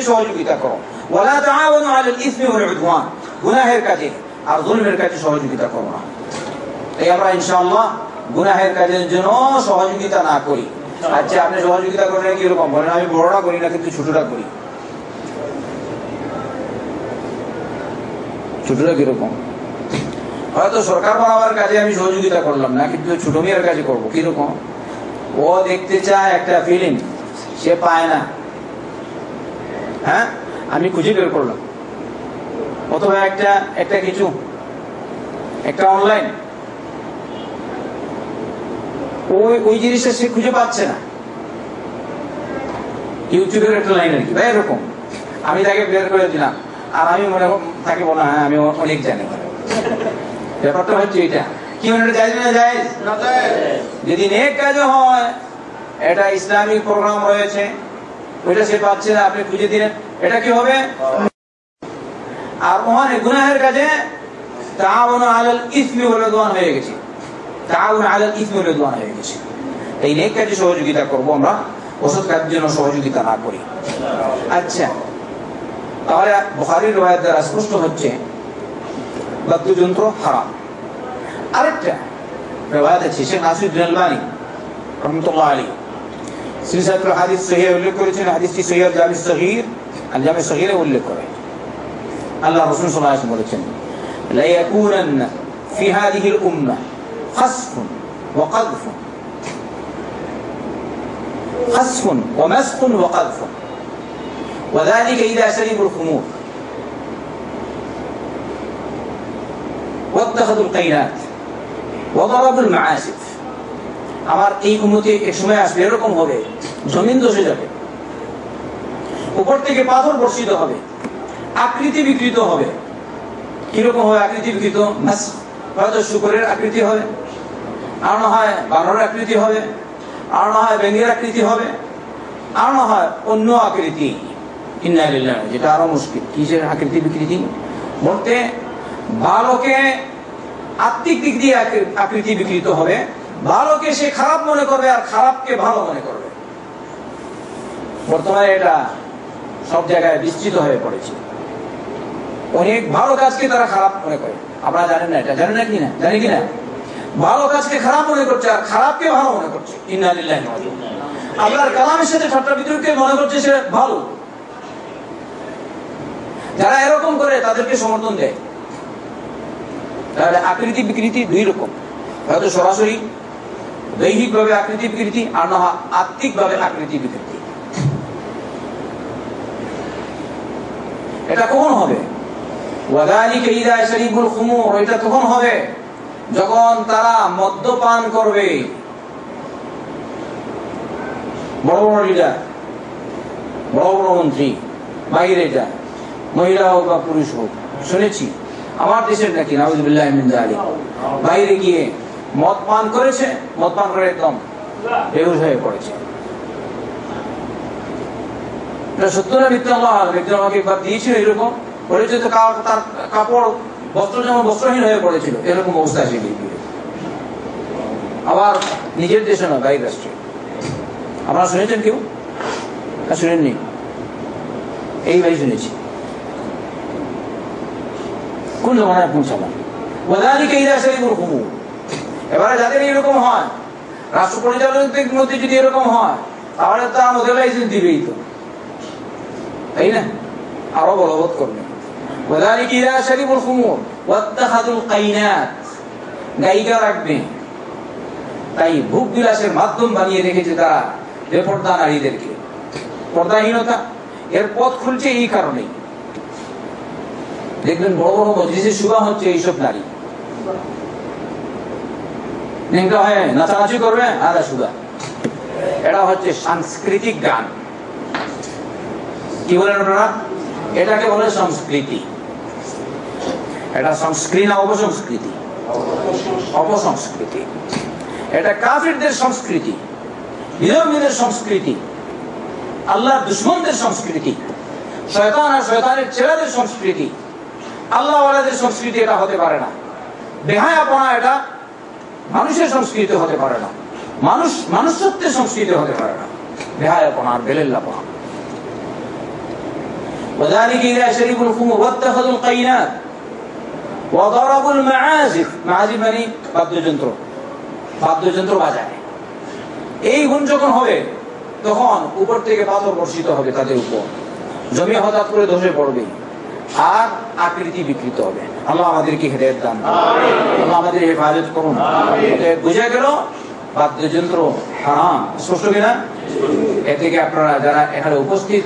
সহযোগিতা আর গুনাহের সহযোগিতা না করি। আচ্ছা আপনি সহযোগিতা কি আমি বড়টা করি না, কিন্তু ছোটটা করি। ছোটটা কীরকম? হয়তো সরকার বানাবার কাজে আমি সহযোগিতা করলাম না, কিন্তু ছোট মেয়ের কাজে করব, কীরকম? ও দেখতে চায় একটা ফিল্ম সে পায় না। হ্যাঁ? আমি খুঁজে বের করলাম। অথবা একটা একটা কিছু, একটা অনলাইন ওই ওই জিনিসটা সে খুঁজে পাচ্ছে না। ইউটিউবের একটা লাইন আর কি বা এরকম। আমি তাকে বের করে দিলাম। আর আমি মনে তাকে বলা হ্যাঁ আমি অনেক জানি। ব্যাপারটা হচ্ছে এটা যদি নেক কাজও হয় এটা ইসলামিক প্রোগ্রাম রয়েছে, ওইটা সে পাচ্ছে না, আপনি খুঁজে দিলেন, এটা কি হবে? আর ওখানে গুনাহের কাজে তাআউন আলাল ইসমি ওয়াল উদওয়ান হয়ে গেছে। হয়ে গেছে। এই কাজে সহযোগিতা করব আমরা, ওষুধ কাজের জন্য সহযোগিতা না করি। আচ্ছা তাহলে বুখারীর রওয়ায়াত দ্বারা স্পষ্ট হচ্ছে, বাদ্যযন্ত্র হারাম। أردت رواية الشيخ ناصر بن الماني رحمة الله عليه. سلسلة الحديث الصحيح واللي حديث الصحيح جامع الصغير الجامع الصغير واللي الله الرسول صلى الله عليه وسلم ليكونن في هذه الأمة خسف وقذف. خسف ومسق وقذف. وذلك إذا شربوا الخمور. واتخذوا القينات. আমার এই উন্নতি এক সময় আসবে, এরকম হবে, জমিন ধসে যাবে, উপর থেকে পাথর বর্ষিত হবে, আকৃতি বিকৃত হবে। কীরকম হবে আকৃতি বিকৃত? হয়তো শুকরের আকৃতি হবে, আর না হয় বানরের আকৃতি হবে, আর না হয় ব্যাঙের আকৃতি হবে, আর না হয় অন্য আকৃতি। যেটা আরও মুশকিল, কিসের আকৃতি বিকৃতি? বলতে বালকে আত্মিক দিক দিয়ে আকৃতি বিকৃত হবে? ভালোকে সে খারাপ মনে করবে আর খারাপকে ভালো মনে করবে। বর্তমানে এটা সব জায়গায় বিস্তৃত হয়ে পড়েছে। অনেক ভালো কাজকে তারা খারাপ মনে করে। আপনারা জানেন না এটা। জানেন না কিনা জানি কিনা ভালো কাজকে খারাপ মনে করছে আর খারাপকে ভালো মনে করছে। ইন্নালিল্লাহ আল্লাহর কালামের সাথে ঠাট্টা বিদ্রুপকে মনে করছে সে ভালো। যারা এরকম করে তাদেরকে সমর্থন দেয়। তাহলে আকৃতি বিকৃতি দুই রকম। হয়তো সরাসরি দৈহিক ভাবে আকৃতি বিকৃতি আর না আত্মিক ভাবে আকৃতি বিকৃতি। এটা কখন হবে? এটা তখন হবে যখন তারা মদ্যপান করবে। বড় বড় লিডার বড় বড় মন্ত্রী বাইরে যায় মহিলা হোক বা পুরুষ হোক, শুনেছি। আমার দেশের নাকি, নাউজুবিল্লাহ বাইরে গিয়ে মদ পান করেছে, মদ পান করে একদম বেহুশ হয়ে পড়েছে। তো তার কাপড় বস্ত্র যেমন বস্ত্রহীন হয়ে পড়েছিল, এরকম অবস্থা আবার নিজের না আপনারা শুনেছেন কেউ? শুনেননি? এইবারই শুনেছি। কোন জমানায় পৌঁছালাম ওদালিকে ইদা শরীফুল খুমুর এবারে যাদের এরকম হয়, রাষ্ট্র পরিচালকদের মধ্যে যদি এরকম হয়, তাহলে তো আমাদের লাইসেন্স দিবেই তো। তাই না? আরও বলবৎ করবে। গায়িকা রাখবে। তাই মাধ্যম বানিয়ে রেখেছে তারা পর্দাহীনতা, এর পথ খুলছে এই কারণেই। দেখবেন বড় বড় মজলিসে সুবা হচ্ছে এইসব নারী। হয় এটা সংস্কৃতি এটা সংস্কৃতি সংস্কৃতি বিধর্মীদের সংস্কৃতি, আল্লাহর দুশ্মনদের সংস্কৃতি, শয়তান আর শয়তানের ছেলেদের সংস্কৃতি। আল্লাহ সংস্কৃতি এটা হতে পারে না বেহায়াপনা এটা মানুষের সংস্কৃতি হতে পারে না মানুষ মানুষত্বের সংস্কৃতি হতে পারে না বেহায়াপনা আর বেলেল্লাপনা وذلك إذا شربوا الخمر واتخذوا القينات وضربوا المعازف معازف মানে বাদ্যযন্ত্র বাদ্যযন্ত্র বাজায় এই গুণ যখন হবে তখন উপর থেকে পাথর বর্ষিত হবে তাদের উপর জমি হঠাৎ করে ধসে পড়বে আর আকৃতি বিকৃত হবে। আল্লাহ আমাদেরকে হেদায়ত দান আল্লাহ আমাদের হেফাজত করুন। বুঝে গেল বাদ্যযন্ত্র হারাম। স্পষ্ট কিনা? এ থেকে আপনারা যারা এখানে উপস্থিত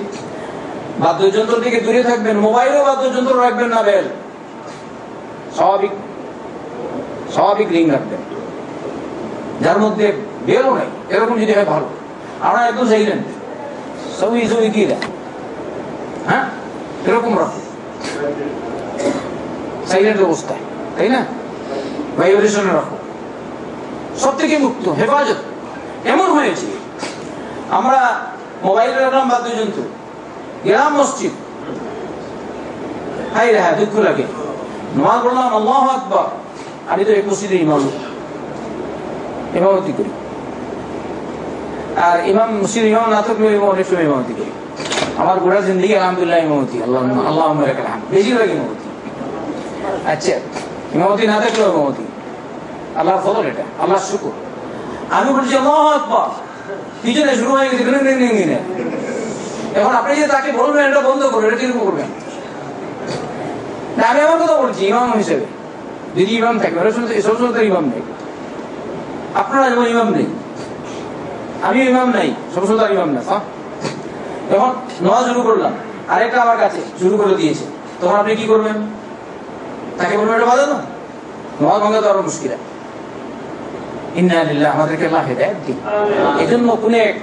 বাদ্যযন্ত্র থেকে দূরে থাকবেন মোবাইলও বাদ্যযন্ত্র রাখবেন না বেল। স্বাভাবিক স্বাভাবিক রিং রাখবেন। যার মধ্যে বেরও নাই এরকম যদি হয় ভালো। আমরা একদম সাইলেন্ট সবই সবই দিয়ে দেয় হ্যাঁ? এরকম রাখো সাইলেন্ট অবস্থায় তাই না? ভাইব্রেশনে রাখো। সব থেকে মুক্ত, হেফাজত। এমন হয়েছে, আমরা মোবাইলে রাখলাম বাদ্যযন্ত্র গেলাম মসজিদ। হাই রে হ্যাঁ দুঃখ লাগে। নোয়া বললাম আল্লাহ আকবর। আমি তো এই মসজিদের ইমাম। ইমামতি করি। আর ইমাম, মসজিদ ইমাম না থাকলেও ইমাম অনেক সময় ইমামতি করি। আমার গোটা জিন্দগি আলহামদুলিল্লাহ ইমামতি। আল্লাহ আল্লাহ বেশিরভাগ ইমামতি? আচ্ছা ইমামতি না থাকলেও ইমামতি। আল্লাহর ফদল এটা আল্লাহ শুকুর। আমি বলছি, আল্লাহ পিছনে শুরু হয়ে গেছে এখন আপনি যে তাকে বলবেন, এটা বন্ধ করবেন এটা কীরকম করবেন আমি আমার কথা বলছি, ইমাম হিসেবে। যদি ইমাম থাকে ওরা শুনতে সব সময় তো ইমাম নেই। আপনারা ইমাম নেই। আমি ইমাম নাই, সব সময় ইমাম না হ্যাঁ? এখন নোয়া শুরু করলাম। আরেকটা আমার কাছে শুরু করে দিয়েছে। তখন আপনি কি করবেন? তাকে বলবেন এটা বাধা না নোয়া ভাঙা তো আরও মুশকিল। ইন্না আমাদেরকে আল্লাহ হেদায়েত দিন। এজন্য কোন এক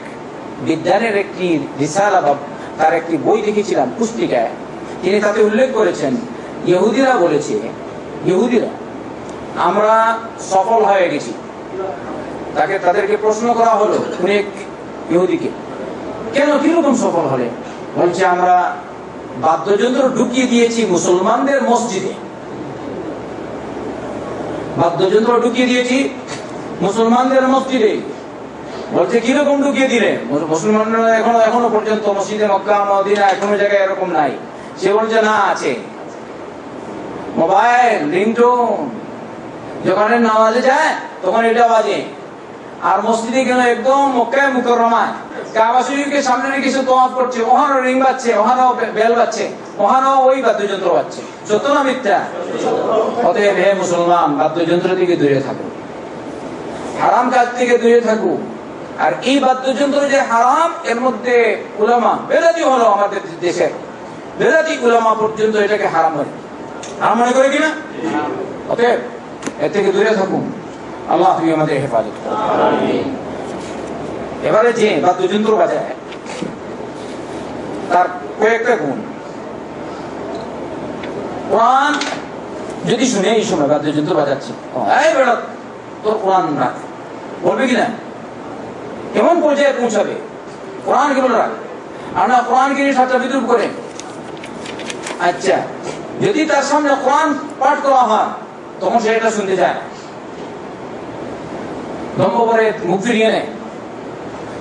বিজ্ঞানের একটি রিসালা বা তার একটি বই দেখেছিলাম পুস্তিকায়। তিনি তাতে উল্লেখ করেছেন ইহুদিরা বলেছে ইহুদিরা আমরা সফল হয়ে গেছি। তাকে তাদেরকে প্রশ্ন করা হলো কোন এক ইহুদিকে। কেন? কীরকম সফল হলে? বলছে, আমরা বাদ্যযন্ত্র ঢুকিয়ে দিয়েছি মুসলমানদের মসজিদে। বাদ্যযন্ত্র ঢুকিয়ে দিয়েছি মুসলমানদের মসজিদে। বলছে, কীরকম ঢুকিয়ে দিলে? মুসলমানরা এখনও এখনও পর্যন্ত মসজিদে মক্কা, মদিনা এখনও জায়গায় এরকম নাই। সে বলছে, না, আছে। মোবাইল, রিংটোন, যখন নামাজে যায়, তখন এটা বাজে। আর মসজিদে গেলে একদম মক্কায় মুকরমায় কাবা শরীফকে সামনে রেখে সে তোয়াফ করছে। ওখানেও রিং বাজছে ওখানেও বেল বাজছে ওখানেও ওই বাদ্যযন্ত্র বাজছে। সত্য না মিথ্যা? অতএব হে মুসলমান, বাদ্যযন্ত্র থেকে দূরে থাকো। হারাম কাজ থেকে দূরে থাকো। আর এই বাদ্যযন্ত্র যে হারাম, এর মধ্যে উলামা, বেদাতি হলো আমাদের দেশে বেদাতি উলামা পর্যন্ত এটাকে হারাম করে হারাম মনে করে কিনা? অতএব এর থেকে দূরে থাকুন। আল্লাহ তুমি আমাদের হেফাজত এবারে যে বাদ্যযন্ত্র বাজায় তার কয়েকটা গুণ। কোরআন যদি শুনে এই সময় বাদ্যযন্ত্র বাজাচ্ছে এই বেড়া তোর কোরআন রাখ। বলবে কিনা পর্যায়ে পৌঁছাবে। কোরআন কেবল রাখ। আমরা কোরআনকে নিয়ে ঠাট্টা বিদ্রুপ করে। আচ্ছা যদি তার সামনে কোরআন পাঠ করা হয়, তখন সে এটা শুনতে চায়। ধম্মপরে মুখ ফিরিয়ে নেয়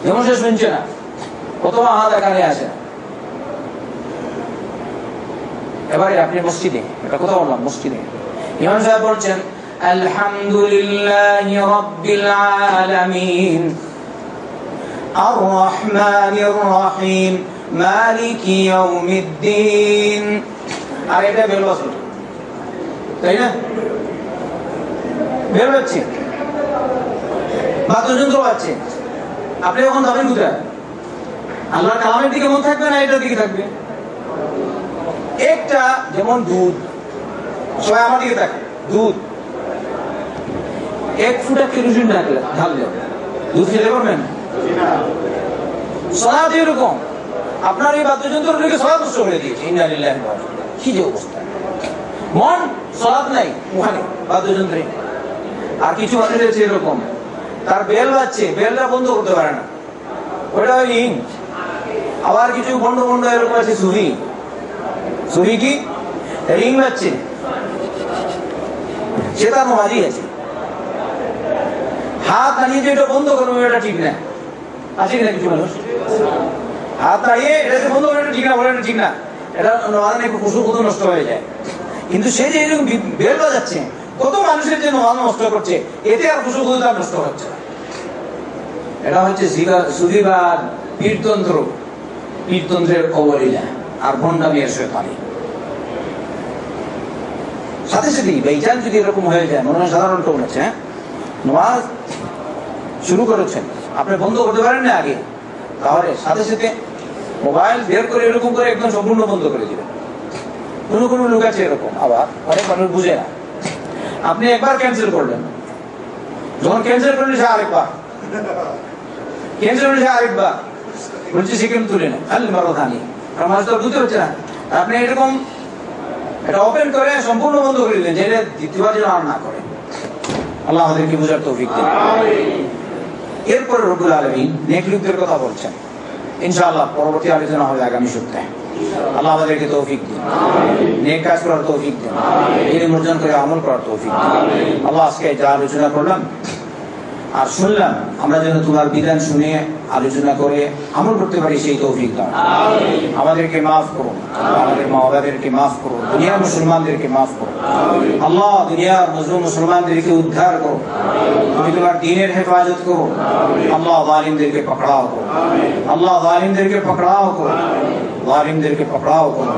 যেমন সে শুনছে না। অথবা আলাদা কানে আছে। এবারে আপনি মসজিদে এটা কথা বললাম, মসজিদে। ইমাম সাহেব বলছেন, আলহামদুলিল্লাহ রব্বিল আলামিন আর রহমানির রহিম, মালিক ইয়াউমিদ্দিন। আর এটা বেরোচ্ছে তাই না? বেরোচ্ছে বাদ্যযন্ত্র বাজছে আপনি এখন যাবেন কোথায়? আল্লাহ কালামের দিকে মন থাকবে না এটার দিকে থাকবে? একটা যেমন দুধ, সবাই আমার দিকে থাকে দুধ। এক ফুটা কেরোসিন ঢাকলে ঢাললে দুধ খেতে পারবেন? সলাদ এরকম। আপনার এই বাদ্যযন্ত্র রেখে সলাদ নষ্ট করে দিয়েছে। ইন্দালিল্লাহ কি যে অবস্থা। মন, সলাদ নাই ওখানে বাদ্যযন্ত্রে। আর কিছু মানুষ রয়েছে এরকম। তার বেল বাজছে, বেলটা বন্ধ করতে পারে না। ওটা ওই ইং আবার কিছু বন্ধ বন্ধ এরকম আছে সুহি। সুহি কি? রিং বাজছে। সে তার মাঝি আছে। হাত দাঁড়িয়ে যে এটা বন্ধ করবে এটা ঠিক না। আছে কিনা কিছু মানুষ? হাত দাঁড়িয়ে এটা যে বন্ধ করে ঠিক না, বলে এটা ঠিক না। এটা নবাদান একটু পশু কত নষ্ট হয়ে যায়। কিন্তু সে যে এরকম বেল বাজাচ্ছে, কত মানুষের যে নবাদ নষ্ট করছে, এতে আর পশু কত নষ্ট হচ্ছে এটা হচ্ছে সুবিবাদ পীরতন্ত্র। পীরতন্ত্রের অবলীলা আর ভণ্ডামিয়ার শৈতানি সাথে সাথে বেচান যদি এরকম হয়ে যায়, মনে হয় সাধারণ কেমন আছে হ্যাঁ? নমাজ শুরু করেছেন। আপনি বন্ধ করতে পারেন না আগে। তাহলে সাথে সাথে মোবাইল বের করে এরকম করে একদম সম্পূর্ণ বন্ধ করে দিবেন। কোনো কোনো লোক আছে এরকম, আবার অনেক মানুষ বুঝে না। আপনি একবার ক্যান্সেল করলেন। যখন ক্যান্সেল করলেন, সে আরেকবার। তুলে নেন খালি মারো ধানি। মানুষ তো বুঝতে পারছে না। আপনি এরকম এটা ওপেন করে সম্পূর্ণ বন্ধ করে দিলেন যেটা দ্বিতীয়বার যেন আর না করে। আল্লাহ আমাদেরকে বোঝার তৌফিক দেন। এরপরে রবুল আলমী নেকলুকদের কথা বলছেন। ইনশাআল্লাহ পরবর্তী আলোচনা হবে আগামী সপ্তাহে। আল্লাহ আমাদেরকে তৌফিক দিন। নেক কাজ করার তৌফিক দিন। অর্জন করে আমল করার তৌফিক দিন। আল্লাহ আজকে যা আলোচনা করলাম আর শুনলাম আমরা যেন তোমার বিধান শুনে আলোচনা করে আমল করতে পারি সেই তৌফিক দাও। আমাদেরকে মাফ করো। আমাদের মা বাবাদেরকে মাফ করো। দুনিয়ার মুসলমানদেরকে মাফ করো। আল্লাহ দুনিয়ার মজলুম মুসলমানদেরকে উদ্ধার করো। তুমি তোমার দিনের হেফাজত করো। আল্লাহ জালিমদেরকে পকড়াও করো। আল্লাহ জালিমদেরকে পকড়াও করো। জালিমদেরকে পকড়াও করো।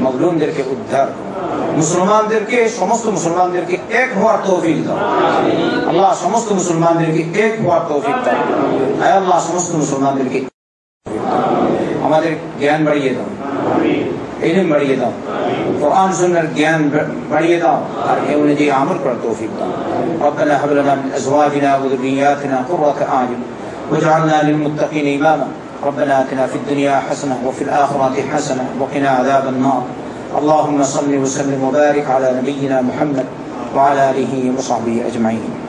মজলুমদেরকে উদ্ধার করো। মুসলমানদেরকে সমস্ত মুসলমানদেরকে এক হওয়ার তৌফিক দাও আল্লাহ সমস্ত মুসলমানদেরকে এক হওয়ার তৌফিক দাও আয় আল্লাহ সমস্ত মুসলমানদেরকে আমাদের জ্ঞান বাড়িয়ে দাও ইলম বাড়িয়ে দাও কোরআন সুন্নার জ্ঞান বাড়িয়ে দাও আর এ অনুযায়ী আমল করার তৌফিক দাও ربنا هب لنا من ازواجنا وذرياتنا قرة اعين واجعلنا للمتقين اماما ربنا اتنا في الدنيا حسنه وفي الاخره حسنه وقنا عذاب النار اللهم صل وسلم وبارك على نبينا محمد وعلى آله وصحبه أجمعين.